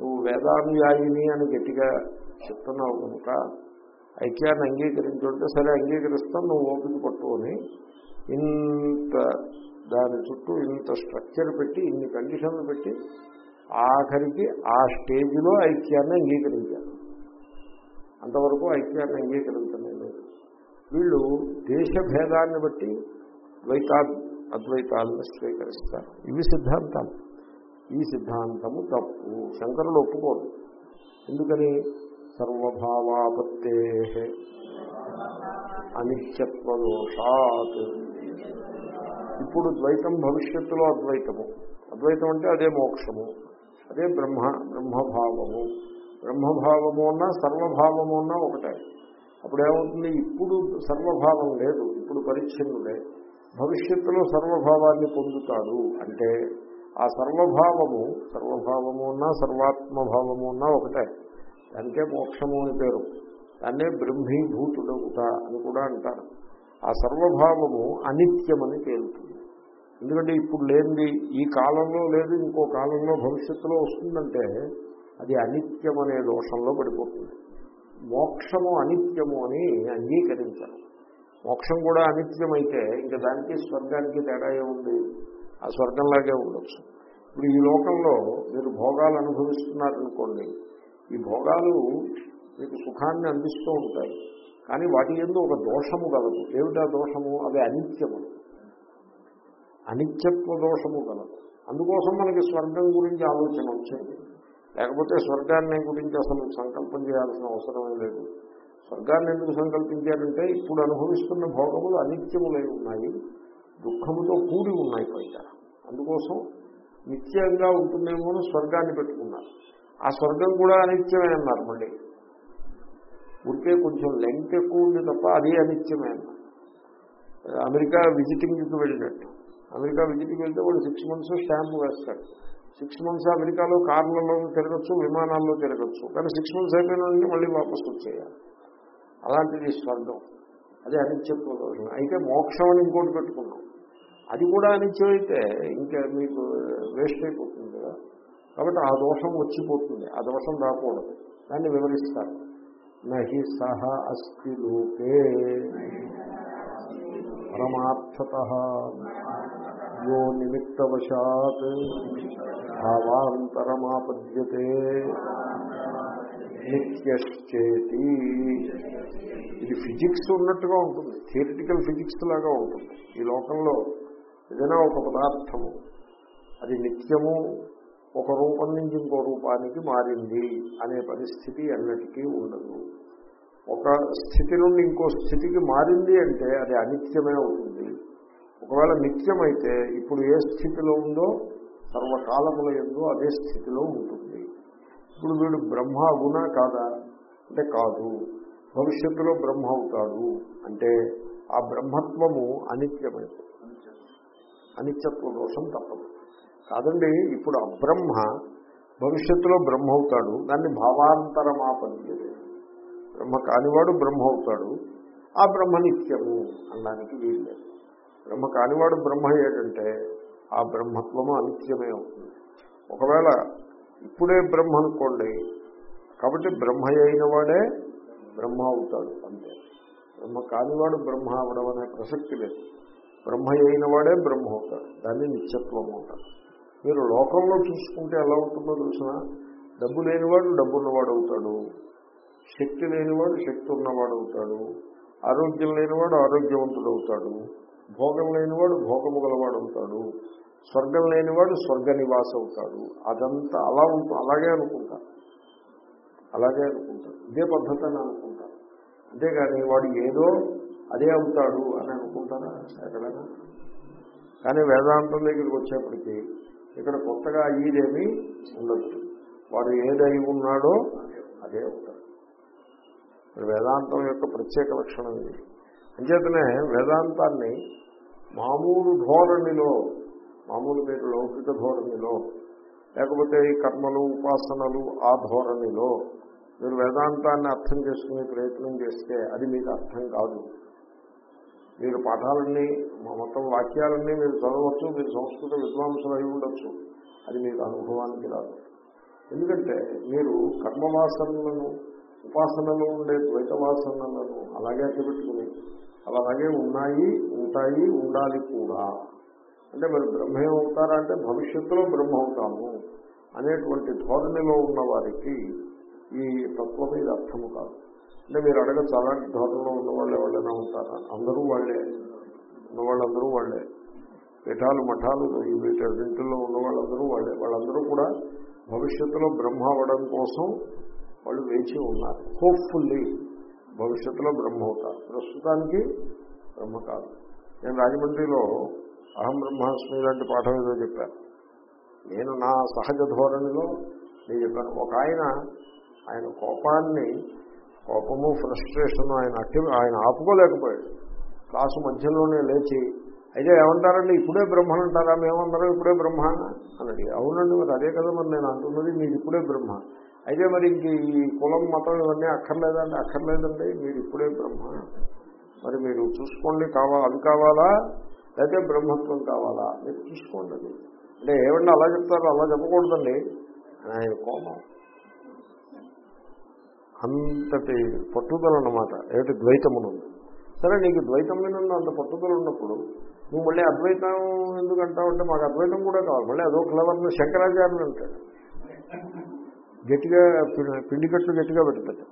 A: నువ్వు వేదానుయాయిని అని గట్టిగా చెప్తున్నావు కనుక ఐక్యాన్ని అంగీకరించుంటే సరే అంగీకరిస్తాను నువ్వు ఓపిక పట్టుకొని ఇంత దాని చుట్టూ ఇంత స్ట్రక్చర్ పెట్టి ఇన్ని కండిషన్లు పెట్టి ఆఖరికి ఆ స్టేజ్లో ఐక్యాన్ని అంగీకరించారు. అంతవరకు ఐక్యాన్ని అంగీకరించడం లేదు. వీళ్ళు దేశ భేదాన్ని బట్టి ద్వైతా అద్వైతాలను స్వీకరిస్తారు. ఇవి సిద్ధాంతాలు. ఈ సిద్ధాంతము తప్పు. శంకరులు ఒప్పుకోరు. ఎందుకని? సర్వభావాపత్తే అనిత్యత్వదోషాత్. ఇప్పుడు ద్వైతం భవిష్యత్తులో అద్వైతము. అద్వైతం అంటే అదే మోక్షము అదే బ్రహ్మ బ్రహ్మభావము. బ్రహ్మభావము అన్నా సర్వభావము అన్నా ఒకటే. అప్పుడేమవుతుంది? ఇప్పుడు సర్వభావం లేదు ఇప్పుడు పరిచ్ఛిన్నులే భవిష్యత్తులో సర్వభావాన్ని పొందుతాడు అంటే ఆ సర్వభావము సర్వభావము ఉన్నా సర్వాత్మభావము ఉన్నా ఒకటే. దానికే మోక్షము అని పేరు. దాన్నే బ్రహ్మీభూతుడవుట అని కూడా అంటారు. ఆ సర్వభావము అనిత్యమని తేలుతుంది ఎందుకంటే ఇప్పుడు లేనిది ఈ కాలంలో లేదు ఇంకో కాలంలో భవిష్యత్తులో వస్తుందంటే అది అనిత్యం అనే దోషంలో పడిపోతుంది. మోక్షము అనిత్యము అని అంగీకరించాలి మోక్షం కూడా అనిత్యమైతే ఇంకా దానికి స్వర్గానికి తేడా ఏముంది? ఆ స్వర్గంలాగే ఉండొచ్చు. ఇప్పుడు ఈ లోకంలో మీరు భోగాలు అనుభవిస్తున్నారనుకోండి ఈ భోగాలు మీకు సుఖాన్ని అందిస్తూ ఉంటాయి. కానీ వాటి ఎందు ఒక దోషము కలదు. ఏమిటా దోషము? అవి అనిత్యము. అనిత్యత్వ దోషము కలదు. అందుకోసం మనకి స్వర్గం గురించి ఆలోచన వచ్చింది. లేకపోతే స్వర్గాన్ని గురించి అసలు సంకల్పం చేయాల్సిన అవసరమే లేదు. స్వర్గాన్ని ఎందుకు సంకల్పించారంటే ఇప్పుడు అనుభవిస్తున్న భోగములు అనిత్యములై ఉన్నాయి. దుఃఖముతో కూడి ఉన్నాయి పైగా. అందుకోసం నిత్యంగా ఉంటుందేమో స్వర్గాన్ని పెట్టుకున్నారు. ఆ స్వర్గం కూడా అనిత్యమే అన్నారు మళ్ళీ. ఊరికే కొంచెం లెంగ్త్ ఎక్కువ ఉంది తప్ప అది అనిత్యమే. అమెరికా విజిటింగ్కి వెళ్ళినట్టు. అమెరికా విజిటింగ్ వెళ్తే వాడు సిక్స్ మంత్స్ స్టాంప్ వేస్తాడు. సిక్స్ మంత్స్ అమెరికాలో కార్లలో తిరగచ్చు విమానాల్లో తిరగచ్చు. కానీ సిక్స్ మంత్స్ అయిపోయిన మళ్ళీ వాపస్ వచ్చేయాలి. అలాంటిది స్వర్గం. అదే అనిత్యత్వం అయితే మోక్షం అని ఇంకోటి పెట్టుకున్నాం. అది కూడా అనిత్యం అయితే ఇంకా మీకు వేస్ట్ అయిపోతుంది కదా. కాబట్టి ఆ దోషం వచ్చిపోతుంది. ఆ దోషం రాకూడదు. దాన్ని వివరిస్తారు. నహి సహ అస్తి లోకే. పరమార్థత యో నిమిత్తవశాత్ భావాంతరమాపద్యతే నిత్యశ్చేతి. ఇది ఫిజిక్స్ ఉన్నట్టుగా ఉంటుంది థియరిటికల్ ఫిజిక్స్ లాగా ఉంటుంది. ఈ లోకంలో ఏదైనా ఒక పదార్థము అది నిత్యము ఒక రూపం నుంచి ఇంకో రూపానికి మారింది అనే పరిస్థితి అన్నిటికీ ఉండదు. ఒక స్థితి నుండి ఇంకో స్థితికి మారింది అంటే అది అనిత్యమే అవుతుంది. ఒకవేళ నిత్యమైతే ఇప్పుడు ఏ స్థితిలో ఉందో సర్వకాలముల ఎందు అదే స్థితిలో ఉంటుంది. ఇప్పుడు వీడు బ్రహ్మ అవునా కాదా? అంటే కాదు. భవిష్యత్తులో బ్రహ్మ అవుతాడు అంటే ఆ బ్రహ్మత్వము అనిత్యమైంది అనిత్యత్వ దోషం తప్పదు. కాదండి ఇప్పుడు అబ్రహ్మ భవిష్యత్తులో బ్రహ్మ అవుతాడు దాన్ని భావాంతరమాపద్యతే బ్రహ్మ కానివాడు బ్రహ్మ అవుతాడు ఆ బ్రహ్మ నిత్యము అనడానికి వీలు బ్రహ్మ కానివాడు బ్రహ్మ ఏంటంటే ఆ బ్రహ్మత్వము అనిత్యమే అవుతుంది. ఒకవేళ ఇప్పుడే బ్రహ్మ అనుకోండి కాబట్టి బ్రహ్మ అయిన వాడే బ్రహ్మ అవుతాడు అంతే. బ్రహ్మ కానివాడు బ్రహ్మ అవడం అనే ప్రసక్తి లేదు. బ్రహ్మ అయిన వాడే బ్రహ్మ అవుతాడు దాన్ని నిత్యత్వం అవుతాడు మీరు లోకంలో చూసుకుంటే ఎలా ఉంటుందో తెలిసిన డబ్బు లేనివాడు డబ్బున్నవాడు అవుతాడు. శక్తి లేనివాడు శక్తి ఉన్నవాడు అవుతాడు. ఆరోగ్యం లేనివాడు ఆరోగ్యవంతుడు అవుతాడు. భోగం లేనివాడు భోగము గలవాడు అవుతాడు. స్వర్గం లేనివాడు స్వర్గ నివాస అవుతాడు. అదంతా అలా ఉంటుంది అలాగే అనుకుంటా. అలాగే అనుకుంటారు ఇదే పద్ధతి అని అనుకుంటారు అంతేగాని వాడు ఏదో అదే అవుతాడు అని అనుకుంటారా? ఎక్కడైనా కానీ వేదాంతం దగ్గరికి వచ్చేప్పటికీ ఇక్కడ కొత్తగా అయ్యేదేమీ ఉండదు. వాడు ఏదై ఉన్నాడో అదే ఉంటాడు. వేదాంతం యొక్క ప్రత్యేక లక్షణం ఇది. అంచేతనే వేదాంతాన్ని మామూలు ధోరణిలో మామూలు మీరు లౌకిక ధోరణిలో లేకపోతే ఈ కర్మలు ఉపాసనలు ఆ ధోరణిలో మీరు వేదాంతాన్ని అర్థం చేసుకునే ప్రయత్నం చేస్తే అది మీకు అర్థం కాదు. మీరు పాఠాలన్నీ మొత్తం వాక్యాలన్నీ మీరు చదవచ్చు మీరు సంస్కృత విద్వాంసులు అయి ఉండొచ్చు. అది మీకు అనుభవానికి రాదు. ఎందుకంటే మీరు కర్మవాసనలను ఉపాసనలో ఉండే ద్వైత వాసనలను అలాగే పెట్టుకుని అలాగే ఉన్నాయి ఉంటాయి ఉండాలి కూడా. అంటే మరి బ్రహ్మే అవుతారా అంటే భవిష్యత్తులో బ్రహ్మ అవుతాము అనేటువంటి ధోరణిలో ఉన్న వారికి ఈ తత్వం మీద అర్థము కాదు. అంటే మీరు అడగచ్చు అలాంటి ధోరణిలో ఉన్న వాళ్ళు ఎవరైనా ఉంటారా? అందరూ వాళ్ళే. ఉన్న వాళ్ళందరూ వాళ్ళే. పీఠాలు మఠాలు ఈ ఉన్న వాళ్ళందరూ వాళ్ళే. వాళ్ళందరూ కూడా భవిష్యత్తులో బ్రహ్మ అవ్వడం కోసం వాళ్ళు వేచి ఉన్నారు. హోప్ఫుల్లీ భవిష్యత్తులో బ్రహ్మ అవుతారు. ప్రస్తుతానికి బ్రహ్మ కాదు. నేను రాజమండ్రిలో అహం బ్రహ్మాస్మి లాంటి పాఠం ఏదో చెప్పాను. నేను నా సహజ ధోరణిలో నేను చెప్పాను. ఒక ఆయన ఆయన కోపాన్ని కోపము ఫ్రస్ట్రేషన్ ఆయన అట్టి ఆయన ఆపుకోలేకపోయాడు. క్లాసు మధ్యలోనే లేచి అయితే ఏమంటారండి? ఇప్పుడే బ్రహ్మను అంటారా? మేమందరం ఇప్పుడే బ్రహ్మ? అని అవునండి మరి అదే కదా మరి నేను అంటున్నది మీరు ఇప్పుడే బ్రహ్మ. అయితే మరి ఇంక ఈ కులం మతం ఇవన్నీ అక్కర్లేదండి అక్కర్లేదండి మీరు ఇప్పుడే బ్రహ్మ. మరి మీరు చూసుకోండి కావా అది కావాలా? లేకపోతే బ్రహ్మత్వం కావాలా? మీరు చూసుకోండి అంటే ఏమన్నా అలా చెప్తారో? అలా చెప్పకూడదండి. ఆయన కోపం. అంతటి పట్టుదల అన్నమాట ఏమిటి ద్వైతమునుంది? సరే నీకు ద్వైతం మీద ఉన్న అంత పట్టుదల ఉన్నప్పుడు నువ్వు మళ్ళీ అద్వైతం ఎందుకు అంటావు అంటే మాకు అద్వైతం కూడా కావాలి. మళ్ళీ అదో క్లవర్ని శంకరాచార్యులు అంటాడు. గట్టిగా పిండికట్లు గట్టిగా పెడతాడు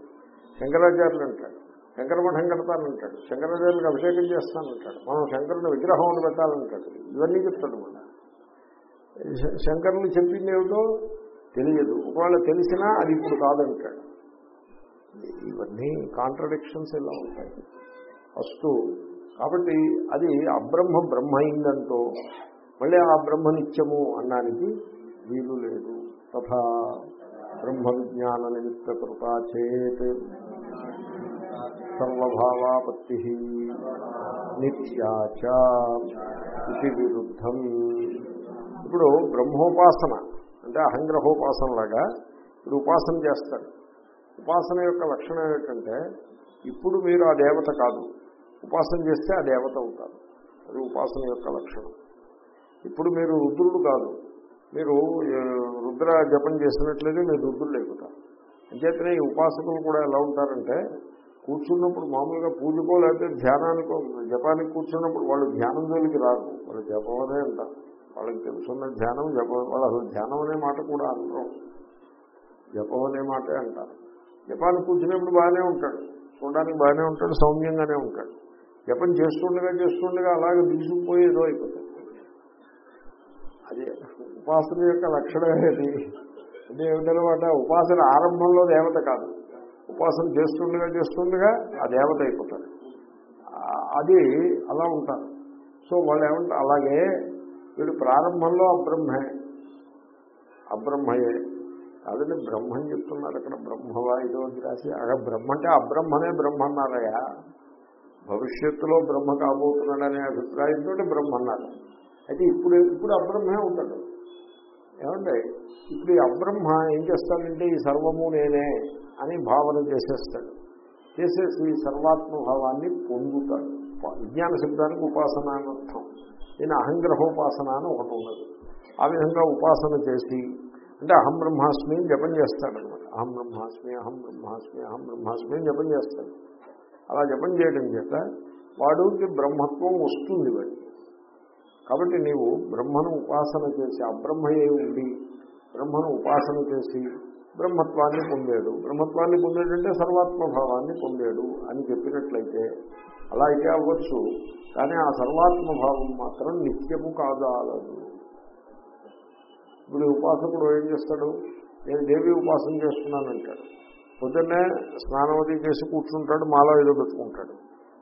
A: శంకరాచార్యులు అంటాడు. శంకర మఠం కడతానంటాడు శంకరాచార్యులకు అభిషేకం చేస్తానంటాడు మనం శంకరుని విగ్రహం పెట్టాలంటాడు. ఇవన్నీ చెప్తాడు మన శ- శంకరులు చెప్పింది ఏమిటో తెలియదు. ఒకవేళ తెలిసినా అది ఇప్పుడు కాదంటాడు. ఇవన్నీ కాంట్రడిక్షన్స్ ఇలా ఉంటాయి? ఫస్ట్ కాబట్టి అది అబ్రహ్మ బ్రహ్మ అయిందంటూ మళ్ళీ ఆ బ్రహ్మ నిత్యము అనడానికి వీలు లేదు. తథా బ్రహ్మ విజ్ఞాన నిమిత్త కృపా చేత్ సర్వభావాపత్తి నిత్యాచ ఇది విరుద్ధం. ఇప్పుడు బ్రహ్మోపాసన అంటే అహంగ్రహోపాసనలాగా ఇప్పుడు ఉపాసన చేస్తారు. ఉపాసన యొక్క లక్షణం ఏమిటంటే ఇప్పుడు మీరు ఆ దేవత కాదు. ఉపాసన చేస్తే ఆ దేవత అవుతారు. అది ఉపాసన యొక్క లక్షణం. ఇప్పుడు మీరు రుద్రుడు కాదు. మీరు రుద్ర జపం చేసినట్లయితే మీరు రుద్రుడు అయిపోతారు అంచేతనే ఈ ఉపాసకులు కూడా ఎలా ఉంటారంటే కూర్చున్నప్పుడు మామూలుగా పూజకో లేకపోతే ధ్యానానికో జపానికి కూర్చున్నప్పుడు వాళ్ళు ధ్యానం జోలికి రారు. వాళ్ళు జపం అనే అంటారు వాళ్ళకి తెలుసున్న ధ్యానం జపం వాళ్ళు అసలు ధ్యానం అనే మాట కూడా అంటారు జపం అనే మాటే అంటారు. జపాన్ కూర్చున్నప్పుడు బాగానే ఉంటాడు. చూడడానికి బాగానే ఉంటాడు సౌమ్యంగానే ఉంటాడు. జపం చేస్తుండగా చేస్తుండగా అలాగే దిగుసుకుపోయి ఏదో అయిపోతాడు. అదే ఉపాసన యొక్క లక్షణం ఏది? అంటే ఏమిటనమాట? ఉపాసన ఆరంభంలో దేవత కాదు. ఉపాసన చేస్తుండగా చేస్తుండగా ఆ దేవత అయిపోతాడు. అది అలా ఉంటారు. సో వాళ్ళు ఏమంటారు అలాగే వీడు ప్రారంభంలో అబ్రహ్మే. అబ్రహ్మయే. కాదండి బ్రహ్మని చెప్తున్నారు అక్కడ. బ్రహ్మవా ఇదో అని రాసి అక్కడ బ్రహ్మ అంటే అబ్రహ్మనే బ్రహ్మ అన్నారయ్యా భవిష్యత్తులో బ్రహ్మ కాబోతున్నాడనే అభిప్రాయంతో బ్రహ్మ అన్నారు అయితే ఇప్పుడు ఇప్పుడు అబ్రహ్మే ఉంటాడు. ఏమండి ఇప్పుడు ఈ అబ్రహ్మ ఏం చేస్తాడంటే ఈ సర్వము నేనే అని భావన చేసేస్తాడు. చేసేసి ఈ సర్వాత్మభావాన్ని పొందుతాడు. విజ్ఞాన శబ్దానికి ఉపాసన అని అర్థం. నేను అహంగ్రహోపాసన అని ఒకటి ఉన్నది. ఆ విధంగా ఉపాసన చేసి అంటే అహం బ్రహ్మాస్మి జపం చేస్తాడనమాట అహం బ్రహ్మాస్మి అహం బ్రహ్మాస్మి అహం బ్రహ్మాస్మి జపం చేస్తాడు అలా జపం చేయడం చేత వాడికి బ్రహ్మత్వం వస్తుంది వాడికి. కాబట్టి నీవు బ్రహ్మను ఉపాసన చేసి అబ్రహ్మయే ఉండి బ్రహ్మను ఉపాసన చేసి బ్రహ్మత్వాన్ని పొందాడు. బ్రహ్మత్వాన్ని పొందాడంటే సర్వాత్మభావాన్ని పొందాడు అని చెప్పినట్లయితే అలా అయితే అవ్వచ్చు. కానీ ఆ సర్వాత్మభావం మాత్రం నిత్యము కాదాలదు ఇప్పుడు ఉపాసకుడు ఏం చేస్తాడు? నేను దేవి ఉపాసన చేస్తున్నానంటాడు. పొద్దున్నే స్నానం అది చేసి కూర్చుంటాడు మాలో ఏదో పెట్టుకుంటాడు.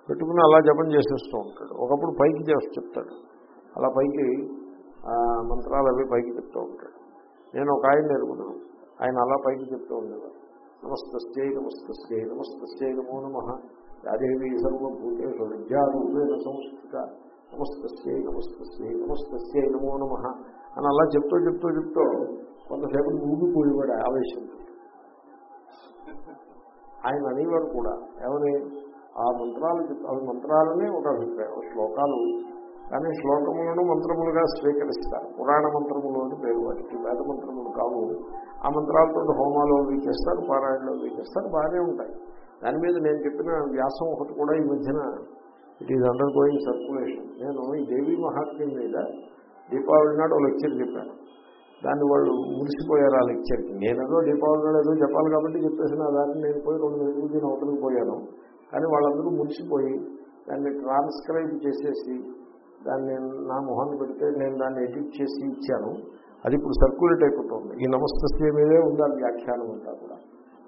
A: పెట్టుకుని అలా జపం చేసేస్తూ ఉంటాడు. ఒకప్పుడు పైకి చేసి చెప్తాడు. అలా పైకి మంత్రాలు అవి పైకి చెప్తూ ఉంటాడు. నేను ఒక ఆయన ఎరుగుతున్నాను ఆయన అలా పైకి చెప్తూ ఉండేవారు. నమస్తస్యై నమస్తస్యై నమస్తస్యై నమో నమ. యాదేవి సర్వభూతేషు విద్యారూపేణ సంస్థిత. నమస్తస్యై నమస్తస్యై నమస్తస్యై నమో నమ. అని అలా చెప్తూ చెప్తూ చెప్తూ కొంతసేపు ఊగిపోయేవాడు ఆవేశం. ఆయన అనేవారు కూడా ఏమని? ఆ మంత్రాలు చెప్- ఆ మంత్రాలని ఒక అభిప్రాయం శ్లోకాలు. కానీ శ్లోకములను మంత్రములుగా స్వీకరిస్తారు. పురాణ మంత్రములు అని పేరు వాటికి వేద మంత్రములు కావు. ఆ మంత్రాలతో హోమాలు అవి చేస్తారు పారాయణలు అవి చేస్తారు బాగానే ఉంటాయి. దాని మీద నేను చెప్పిన వ్యాసం ఒకటి కూడా ఈ మధ్యన it is under going circulation. నేను ఈ దేవీ మహాత్మ్యం మీద దీపావళి నాడు లెక్చర్ చెప్పాను దాన్ని వాళ్ళు మురిసిపోయారు ఆ లెక్చర్కి నేనేదో దీపావళి నాడు ఏదో చెప్పాలి కాబట్టి చెప్పేసిన దాన్ని నేను పోయి రెండు నెలలు దీని అవతలకు పోయాను. కానీ వాళ్ళందరూ మురిసిపోయి దాన్ని ట్రాన్స్క్రైబ్ చేసేసి దాన్ని నా మొహాన్ని పెడితే నేను దాన్ని ఎడిట్ చేసి ఇచ్చాను. అది ఇప్పుడు సర్క్యులేట్ అయిపోతుంది. ఈ నమస్తే మీదే ఉండాలి వ్యాఖ్యానం అంతా కూడా.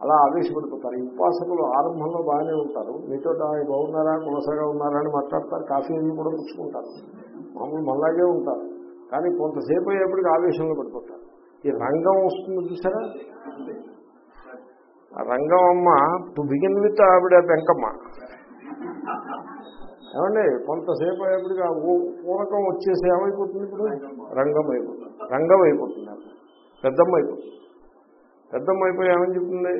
A: అలా ఆవేశపడిపోతారు. ఉపాసకులు ఆరంభంలో బాగానే ఉంటారు. మీతో బాగున్నారా కులసగా ఉన్నారా అని మాట్లాడతారు. కాఫీ అవి కూడా పుచ్చుకుంటారు. మామూలు మళ్ళాగే ఉంటారు. కానీ కొంతసేపు అయ్యేప్పటికి ఆవేశంలో పడిపోతారు. ఈ రంగం వస్తుంది చూసారా? రంగం అమ్మ టు బిగిన్ విత్ ఆవిడ వెంకమ్మ ఏమండి కొంతసేపు అయ్యేప్పటికి ఆ ఊ- పూనకం వచ్చేసి ఏమైపోతుంది ఇప్పుడు? రంగం అయిపోతుంది. రంగం అయిపోతుంది పెద్దమ్మ అయిపోతుంది. పెద్దమ్మ అయిపోయి ఏమని చెప్తుంది?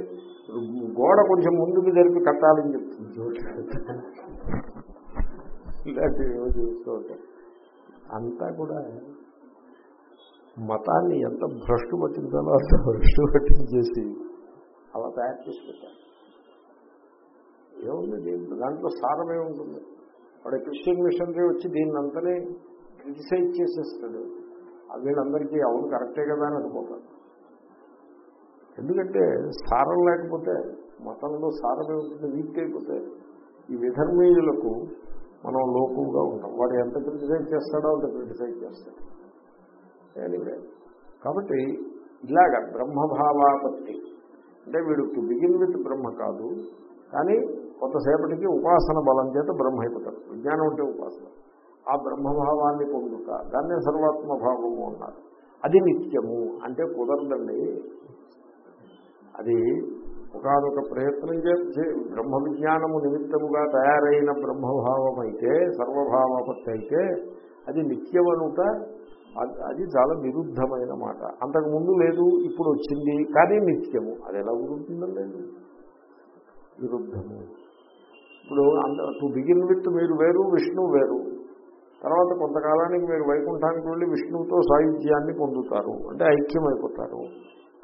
A: గోడ కొంచెం ముందుకు జరిపి కట్టాలని చెప్తుంది. ఇలాంటివి చూస్తూ ఉంటాయి అంతా కూడా మతాన్ని ఎంత భ్రష్టు పట్టించాలో అంత భ్రష్టు పట్టించేసి అలా తయారు చేసి పెట్టారు. ఏముంది దీంట్లో? దాంట్లో సారమే ఉంటుంది వాడు క్రిస్టియన్ మిషనరీ వచ్చి దీన్ని అంతనే క్రిటిసైజ్ చేసేస్తాడు. అది వీళ్ళందరికీ అవును కరెక్టే కదా అని అనుకుంటారు. ఎందుకంటే సారం లేకపోతే మతంలో సారమే ఉంటుంది వీక్ అయిపోతే ఈ విధర్మీయులకు మనం లోకుగా ఉంటాం. వాడు ఎంత క్రిటిసైజ్ చేస్తాడో అంత క్రిటిసైజ్ చేస్తాడు. ఎనివే కాబట్టి ఇలాగ బ్రహ్మభావాపత్తి. అంటే వీడు టు బిగిన్ విత్ బ్రహ్మ కాదు కానీ కొంతసేపటికి ఉపాసన బలం చేత బ్రహ్మ అయిపోతాడు. విజ్ఞానం అంటే ఉపాసన. ఆ బ్రహ్మభావాన్ని పొందుట దాన్నే సర్వాత్మ భావము అన్నారు. అది నిత్యము అంటే కుదరదండి. అది ఒకనొక ప్రయత్నం చేసి బ్రహ్మ విజ్ఞానము నిమిత్తముగా తయారైన బ్రహ్మభావం అయితే సర్వభావపత్తి అయితే అది నిత్యమనుట అది- అది చాలా విరుద్ధమైన మాట. అంతకుముందు లేదు ఇప్పుడు వచ్చింది కానీ నిత్యము. అది ఎలా కుదురుతుందండి విరుద్ధము ఇప్పుడు టు బిగిన్ విత్ మీరు వేరు విష్ణు వేరు. తర్వాత కొంతకాలానికి మీరు వైకుంఠానికి వెళ్ళి విష్ణువుతో సాయుధ్యాన్ని పొందుతారు. అంటే ఐక్యమైపోతారు.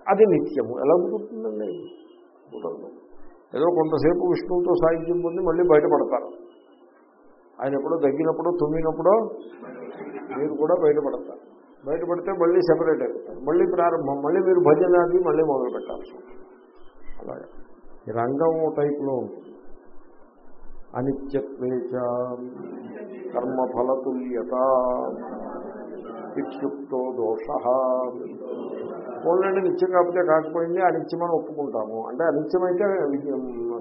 A: అది నిత్యము. ఎలా కుదురుతుందండి కుదరదు ఏదో కొంతసేపు విష్ణువుతో సాయుధ్యం పొంది మళ్ళీ బయటపడతారు. ఆయన ఎప్పుడో తగ్గినప్పుడో తుమ్మినప్పుడో మీరు కూడా బయటపడతారు. బయటపడితే మళ్ళీ సెపరేట్ అయిపోతారు. మళ్ళీ ప్రారంభం మళ్ళీ మీరు భజన అది మళ్ళీ మొదలు పెట్టాల్సి ఉంటుంది. అలాగే. ఈ రంగం టైప్లో ఉంటుంది. అనిత్యత్వేచ కర్మఫలతుల్యత ఇత్యుక్తో దోష. పోలండి నిత్యం కాకపోతే కాకపోయింది అనిత్యమని ఒప్పుకుంటాము. అంటే అనిత్యమైతే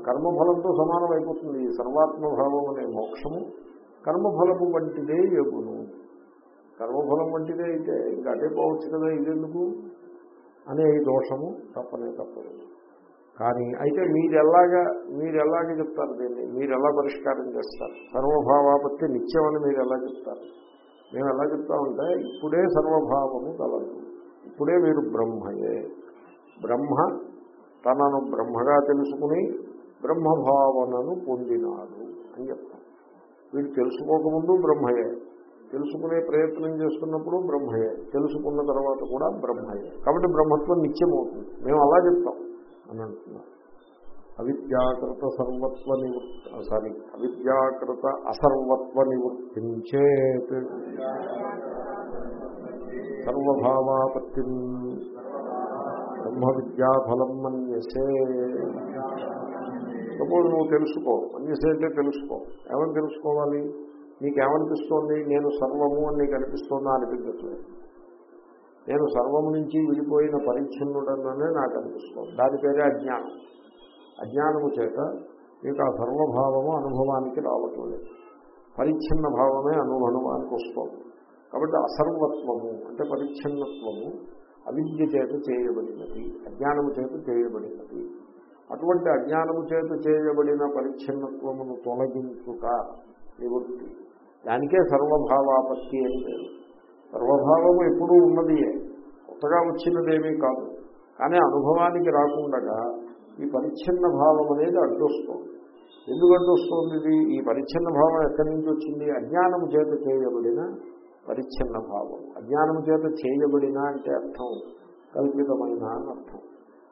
A: కర్మఫలంతో సమానం అయిపోతుంది. సర్వాత్మభావం అనే మోక్షము కర్మఫలము వంటిదే ఎగును కర్మఫలం వంటిదే అయితే ఇంకా అటే పోవచ్చు కదా ఇదెందుకు? అనే దోషము తప్పనే తప్పదు. కానీ అయితే మీరు ఎలాగా మీరు ఎలాగ చెప్తారు దీన్ని? మీరు ఎలా పరిష్కారం చేస్తారు? సర్వభావాపత్తి నిత్యమని అని మీరు ఎలా చెప్తారు? మేము ఎలా చెప్తామంటే ఇప్పుడే సర్వభావము కలదు. ఇప్పుడే మీరు బ్రహ్మయే. బ్రహ్మ తనను బ్రహ్మగా తెలుసుకుని బ్రహ్మభావనను పొందినాడు అని చెప్తాం. వీడు తెలుసుకోకముందు బ్రహ్మయే. తెలుసుకునే ప్రయత్నం చేస్తున్నప్పుడు బ్రహ్మయే. తెలుసుకున్న తర్వాత కూడా బ్రహ్మయే. కాబట్టి బ్రహ్మత్వం నిత్యమవుతుంది. మేము అలా చెప్తాం. అని అంటున్నారు. అవిద్యాకృత సర్వత్వ నివృత్తి సారీ అవిద్యాకృత అసర్వత్వ నివృత్తించేత్. సర్వభావాపత్తి బ్రహ్మ విద్యాఫలం మన్యసే. సపోజ్ నువ్వు తెలుసుకో. మన్యసే అంటే తెలుసుకో. ఏమని తెలుసుకోవాలి? నీకేమనిపిస్తోంది? నేను సర్వము అని నీకు అనిపిస్తోందా అనిపించట్లేదు. నేను సర్వము నుంచి విడిపోయిన పరిచ్ఛిన్నుడననే నాకు అనిపిస్తుంది. దాని పేరే అజ్ఞానం. అజ్ఞానము చేత మీకు ఆ సర్వభావము అనుభవానికి రావటం లేదు. పరిచ్ఛిన్న భావమే అనుభవానికి వస్తుంది. కాబట్టి అసర్వత్వము అంటే పరిచ్ఛిన్నత్వము అవిద్య చేత చేయబడినది అజ్ఞానము చేత చేయబడినది. అటువంటి అజ్ఞానము చేత చేయబడిన పరిచ్ఛిన్నత్వమును తొలగించుట నివృత్తి. దానికే సర్వభావాపత్తి అని పేరు. సర్వభావము ఎప్పుడూ ఉన్నదియే కొత్తగా వచ్చినదేమీ కాదు. కానీ అనుభవానికి రాకుండా ఈ పరిచ్ఛిన్న భావం అనేది అడ్డొస్తుంది. ఎందుకు అడ్డొస్తుంది ఇది? ఈ పరిచ్ఛిన్న భావం ఎక్కడి నుంచి వచ్చింది? అజ్ఞానం చేత చేయబడిన పరిచ్ఛిన్న భావం. అజ్ఞానము చేత చేయబడిన అంటే అర్థం కల్పితమైన అని అర్థం.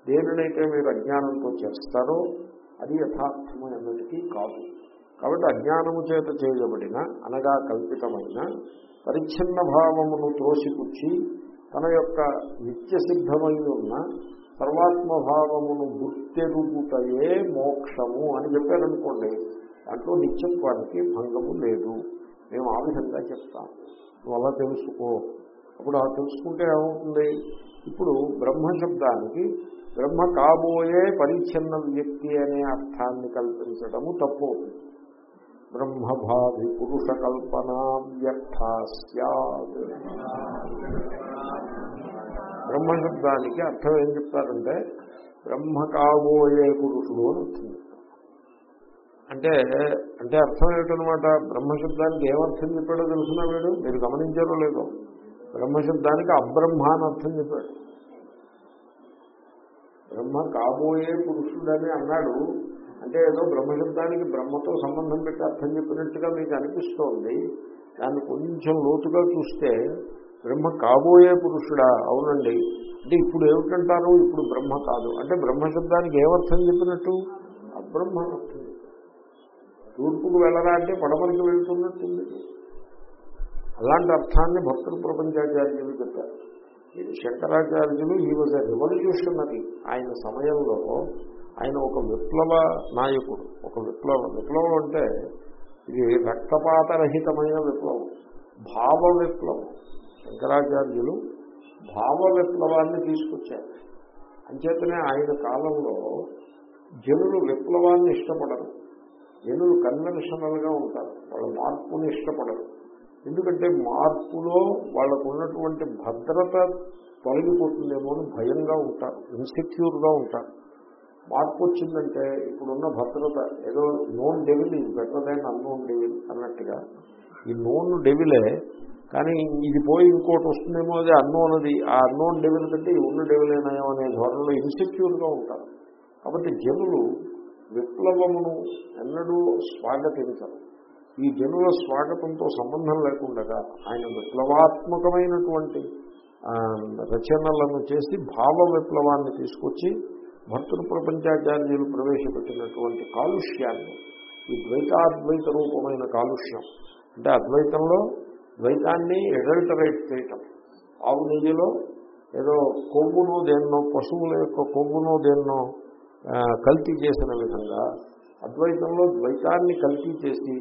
A: దేనినైతే మీరు అజ్ఞానంతో చేస్తారో అది యథార్థమైనటికీ కాదు. కాబట్టి అజ్ఞానము చేత చేయబడిన అనగా కల్పితమైన పరిచ్ఛిన్న భావమును త్రోసిపుచ్చి తన యొక్క నిత్య సిద్ధమై ఉన్న సర్వాత్మభావమును గుర్తెరుగుటయే మోక్షము అని చెప్పారనుకోండి దాంట్లో నిత్యత్వానికి భంగము లేదు. మేము ఆ విధంగా చెప్తాము నువ్వు అలా తెలుసుకో. అప్పుడు ఆ తెలుసుకుంటే ఏమవుతుంది? ఇప్పుడు బ్రహ్మశబ్దానికి బ్రహ్మ కాబోయే పరిచ్ఛిన్న వ్యక్తి అనే అర్థాన్ని కల్పించడము తప్పు బ్రహ్మభావి పురుష కల్పనా వ్యర్థ సత్ బ్రహ్మశబ్దానికి అర్థం ఏం చెప్తారంటే బ్రహ్మ కాబోయే పురుషుడు అని వచ్చింది అంటే అంటే అర్థం ఏమిటనమాట బ్రహ్మశబ్దానికి ఏమర్థం చెప్పాడో తెలుసునా వీడు? మీరు గమనించారో లేదో? బ్రహ్మశబ్దానికి అబ్రహ్మ అని అర్థం చెప్పాడు. బ్రహ్మ కాబోయే పురుషుడని అన్నాడు. అంటే ఏదో బ్రహ్మశబ్దానికి బ్రహ్మతో సంబంధం పెట్టి అర్థం చెప్పినట్టుగా మీకు అనిపిస్తోంది. దాన్ని కొంచెం లోతుగా చూస్తే బ్రహ్మ కాబోయే పురుషుడా అవునండి. అంటే ఇప్పుడు ఏమిటంటారు? ఇప్పుడు బ్రహ్మ కాదు. అంటే బ్రహ్మశబ్దానికి ఏమర్థం చెప్పినట్టు? అబ్రహ్మ అర్థం. తూర్పుకు వెళ్ళరా అంటే పడమరికి వెళ్తున్నట్టుంది. అలాంటి అర్థాన్ని భక్తుల ప్రపంచాచార్యులు చెప్పారు. శంకరాచార్యులు ఈ వాజ్ రెవల్యూషనరీ ఆయన సమయంలో ఆయన ఒక విప్లవ నాయకుడు. ఒక విప్లవ విప్లవం అంటే ఇది రక్తపాతరహితమైన విప్లవం. భావ విప్లవం. శంకరాచార్యులు భావ విప్లవాన్ని తీసుకొచ్చారు. అంచేతనే ఆయన కాలంలో జనులు విప్లవాన్ని ఇష్టపడరు. జనులు కన్వెన్షనల్గా ఉంటారు. వాళ్ళ మార్పుని ఇష్టపడరు. ఎందుకంటే మార్పులో వాళ్ళకు ఉన్నటువంటి భద్రత తొలగిపోతుందేమో అని భయంగా ఉంటారు. ఇన్సెక్యూర్గా ఉంటారు. మార్పు వచ్చిందంటే ఇప్పుడున్న భద్రత ఏదో నోన్ డెవిల్ ఇది బెటర్ దాన్ అన్నోన్ డెవిల్ అన్నట్టుగా ఈ నోన్ డెవిలే కానీ ఇది పోయి ఇంకోటి వస్తుందేమో అది అన్నోన్ అది. ఆ అన్నోన్ డెవిల్ కంటే ఈ ఉన్న డెవిల్ అయినాయో అనే ధోరణిలో ఇన్సెక్యూర్గా ఉంటారు. కాబట్టి జనులు విప్లవమును ఎన్నడూ స్వాగతించరు. ఈ జనుల స్వాగతంతో సంబంధం లేకుండా ఆయన విప్లవాత్మకమైనటువంటి రచనలను చేసి భావ విప్లవాన్ని తీసుకొచ్చి భక్తుల ప్రపంచాచార్యులు ప్రవేశపెట్టినటువంటి కాలుష్యాన్ని ఈ ద్వైతాద్వైత రూపమైన కాలుష్యం అంటే అద్వైతంలో ద్వైతాన్ని ఎడల్టరేట్ చేయటం. ఆవు నెయ్యిలో ఏదో కొవ్వును దేన్నో పశువుల యొక్క కొవ్వును దేన్నో కల్తీ చేసిన విధంగా అద్వైతంలో ద్వైతాన్ని కల్తీ చేసి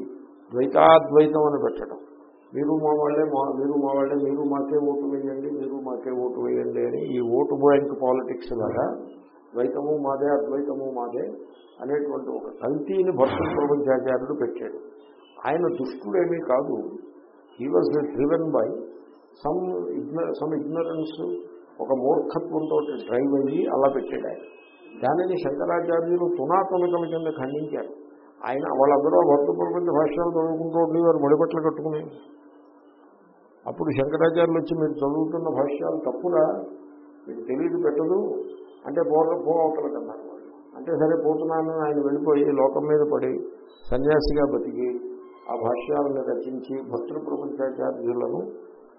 A: ద్వైతాద్వైతం అని పెట్టడం మీరు మా వాళ్ళే మా మీరు మా వాళ్ళే మీరు మాకే ఓటు వేయండి మీరు మాకే ఓటు వేయండి అని ఈ ఓటు బ్యాంక్ పాలిటిక్స్ లాగా ద్వైతము మాదే అద్వైతము మాదే అనేటువంటి ఒక కల్తీని భక్తుల ప్రపంచాచార్యుడు పెట్టాడు. ఆయన దుష్టుడేమీ కాదు. He was driven by some ఇగ్న some ignorance ఒక మూర్ఖత్వంతో డ్రైవ్ అయ్యి అలా పెట్టాడు ఆయన. దానిని శంకరాచార్యులు తునాతునకల కింద ఖండించారు. ఆయన వాళ్ళందరూ భక్త ప్రపంచ భాష్యాలు చదువుకుంటూ ఉండేవారు మడిబట్టలు కట్టుకుని. అప్పుడు శంకరాచార్యులు వచ్చి మీరు చదువుతున్న భాష్యాలు తప్పురా. మీకు తెలియదు పెట్టదు. అంటే బోర్ల పో అవతల అంటే సరే పోతున్నాను ఆయన వెళ్ళిపోయి లోకం మీద పడి సన్యాసిగా బతికి ఆ భాష్యాలను రచించి భక్తుల ప్రపంచాచార్యులను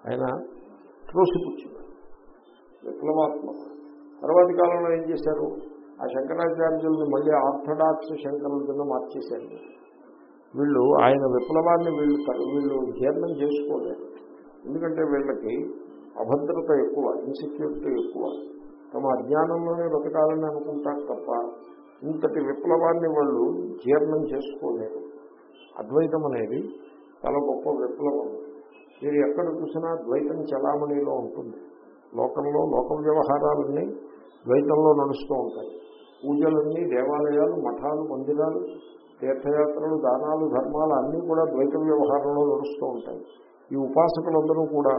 A: ఆయన త్రోసిపుచ్చారు విప్లవాత్మక తర్వాతి కాలంలో ఏం చేశారు? ఆ శంకరాచార్యుల్ని మళ్ళీ ఆర్థడాక్స్ శంకరుల కింద మార్చేశారు. వీళ్ళు ఆయన విప్లవాన్ని వీళ్ళు వీళ్ళు జీర్ణం చేసుకోలేరు ఎందుకంటే వీళ్ళకి అభద్రత ఎక్కువ ఇన్సెక్యూరిటీ ఎక్కువ. తమ అజ్ఞానంలోనే బ్రతకాలని అనుకుంటారు తప్ప ఇంతటి విప్లవాన్ని వాళ్ళు జీర్ణం చేసుకోలేరు. అద్వైతం అనేది చాలా గొప్ప విప్లవం. మీరు ఎక్కడ చూసినా ద్వైతం చలామణిలో ఉంటుంది. లోకంలో లోక వ్యవహారాలన్నీ ద్వైతంలో నడుస్తూ ఉంటాయి. పూజలన్నీ దేవాలయాలు మఠాలు మందిరాలు తీర్థయాత్రలు దానాలు ధర్మాలు అన్నీ కూడా ద్వైత వ్యవహారంలో నడుస్తూ ఉంటాయి. ఈ ఉపాసకులందరూ కూడా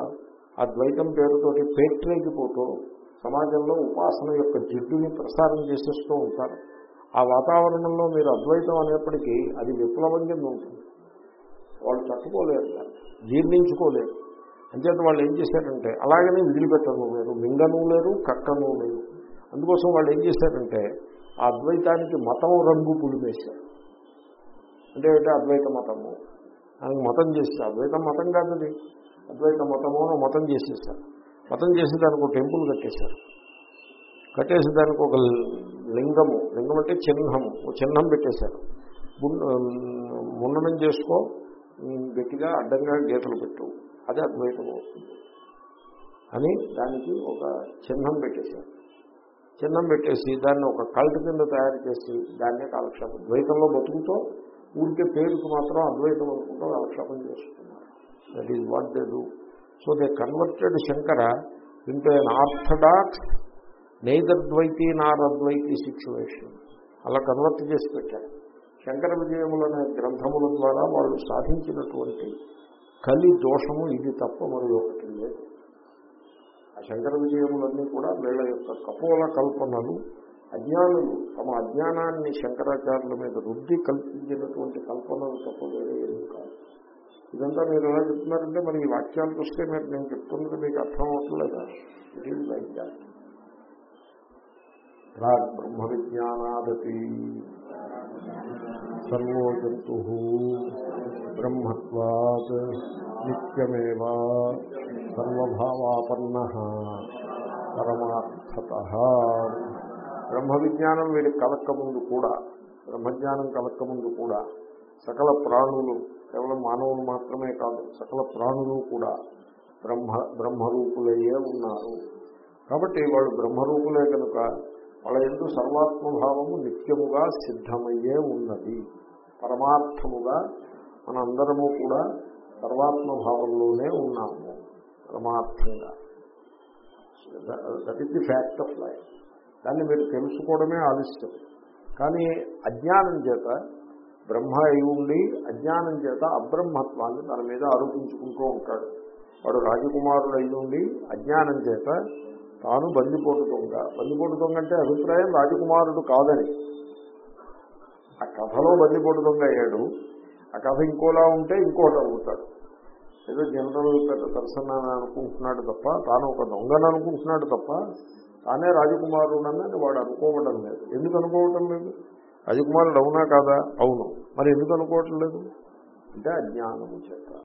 A: ఆ ద్వైతం పేరుతోటి పేట్రేగిపోతూ సమాజంలో ఉపాసన యొక్క జిడ్డుని ప్రసారం చేసేస్తూ ఉంటారు. ఆ వాతావరణంలో మీరు అద్వైతం అనేప్పటికీ అది విప్లవం కింద ఉంటుంది. వాళ్ళు తట్టుకోలేరు జీర్ణించుకోలేరు. అంచేత వాళ్ళు ఏం చేశారంటే అలాగనే విదిలిపెట్టను లేరు మింగను లేరు కక్కను లేరు. అందుకోసం వాళ్ళు ఏం చేశారంటే ఆ అద్వైతానికి మతం రంగు పులిమేశారు. అంటే ఏంటంటే అద్వైత మతము? ఆయనకు మతం చేశారు. అద్వైతం మతం కాదు అది అద్వైత మతము మతం చేసేసారు మతం చేసి దానికి ఒక టెంపుల్ కట్టేశారు. కట్టేసి దానికి ఒక లింగము లింగం అంటే చిహ్నము ఒక చిహ్నం పెట్టేశారు. ముండనం మున్ననం చేసుకో గట్టిగా అడ్డంగా గీతలు పెట్టు అదే అద్వైతం అవుతుంది. అని దానికి ఒక చిహ్నం పెట్టేశారు. చిహ్నం పెట్టేసి దాన్ని ఒక కల్ట్ కింద తయారు చేసి దాన్నే కాలక్షేపం ద్వైతంలో బతుకుతో ఊరికే పేరుకు మాత్రం అద్వైతం అనుకుంటూ కాలక్షేపం చేస్తున్నారు that is what they do so they converted Shankara into an orthodox neither ద్వైతి nor Advaiti situation అలా కన్వర్ట్ చేసి పెట్టారు శంకర విజయములనే గ్రంథముల ద్వారా వాళ్ళు సాధించినటువంటి కలి దోషము ఇది తప్ప మరి ఒకటి లేదు. ఆ శంకర విజయములన్నీ కూడా వీళ్ళ యొక్క కపోల కల్పనలు అజ్ఞానులు తమ అజ్ఞానాన్ని శంకరాచార్యుల మీద రుద్ది కల్పించినటువంటి కల్పనలు తప్ప వేరే ఏమీ కాదు. ఇదంతా మీరు ఎలా చెప్తున్నారంటే మరి ఈ వాక్యాలు చూస్తే మీరు నేను చెప్తున్నది మీకు అర్థం అవట్లేదా? ప్రాగ్ బ్రహ్మ విజ్ఞానాదపి సర్వో జంతు బ్రహ్మత్వాత్ నిత్యమేవా సర్వభావాపన్న పరమార్థత. బ్రహ్మ విజ్ఞానం వీడి కలక్క ముందు కూడా బ్రహ్మజ్ఞానం కలక్కముందు కూడా సకల ప్రాణులు కేవలం మానవులు మాత్రమే కాదు సకల ప్రాణులు కూడా బ్రహ్మ బ్రహ్మరూపులయ్యే ఉన్నారు. కాబట్టి వాళ్ళు బ్రహ్మరూపులే కనుక వాళ్ళ ఎందు సర్వాత్మభావము నిత్యముగా సిద్ధమయ్యే ఉన్నది. పరమార్థముగా మనందరము కూడా సర్వాత్మభావంలోనే ఉన్నాము. పరమార్థంగా. That is the fact of life దాన్ని మీరు తెలుసుకోవడమే ఆలస్యం. కానీ అజ్ఞానం చేత బ్రహ్మ అయి ఉండి అజ్ఞానం చేత అబ్రహ్మత్వాన్ని తన మీద ఆరోపించుకుంటూ ఉంటాడు. వాడు రాజకుమారుడు అయి ఉండి అజ్ఞానం చేత తాను బందిపోటు దొంగ బందిపోటు దొంగ అంటే అభిప్రాయం రాజకుమారుడు కాదని. ఆ కథలో బందిపోటు దొంగ అయ్యాడు. ఆ కథ ఇంకోలా ఉంటే ఇంకోటి అవుతాడు. ఏదో జనరల్ పెద్ద పర్సన్ అని అనుకుంటున్నాడు తప్ప తాను ఒక దొంగని అనుకుంటున్నాడు తప్ప తానే రాజకుమారుడు వాడు అనుకోవడం లేదు. ఎందుకు అనుకోవటం లేదు? రాజకుమారుడు అవునా కాదా? అవును. మరి ఎందుకు అనుకోవట్లేదు? అంటే అజ్ఞానము చేత.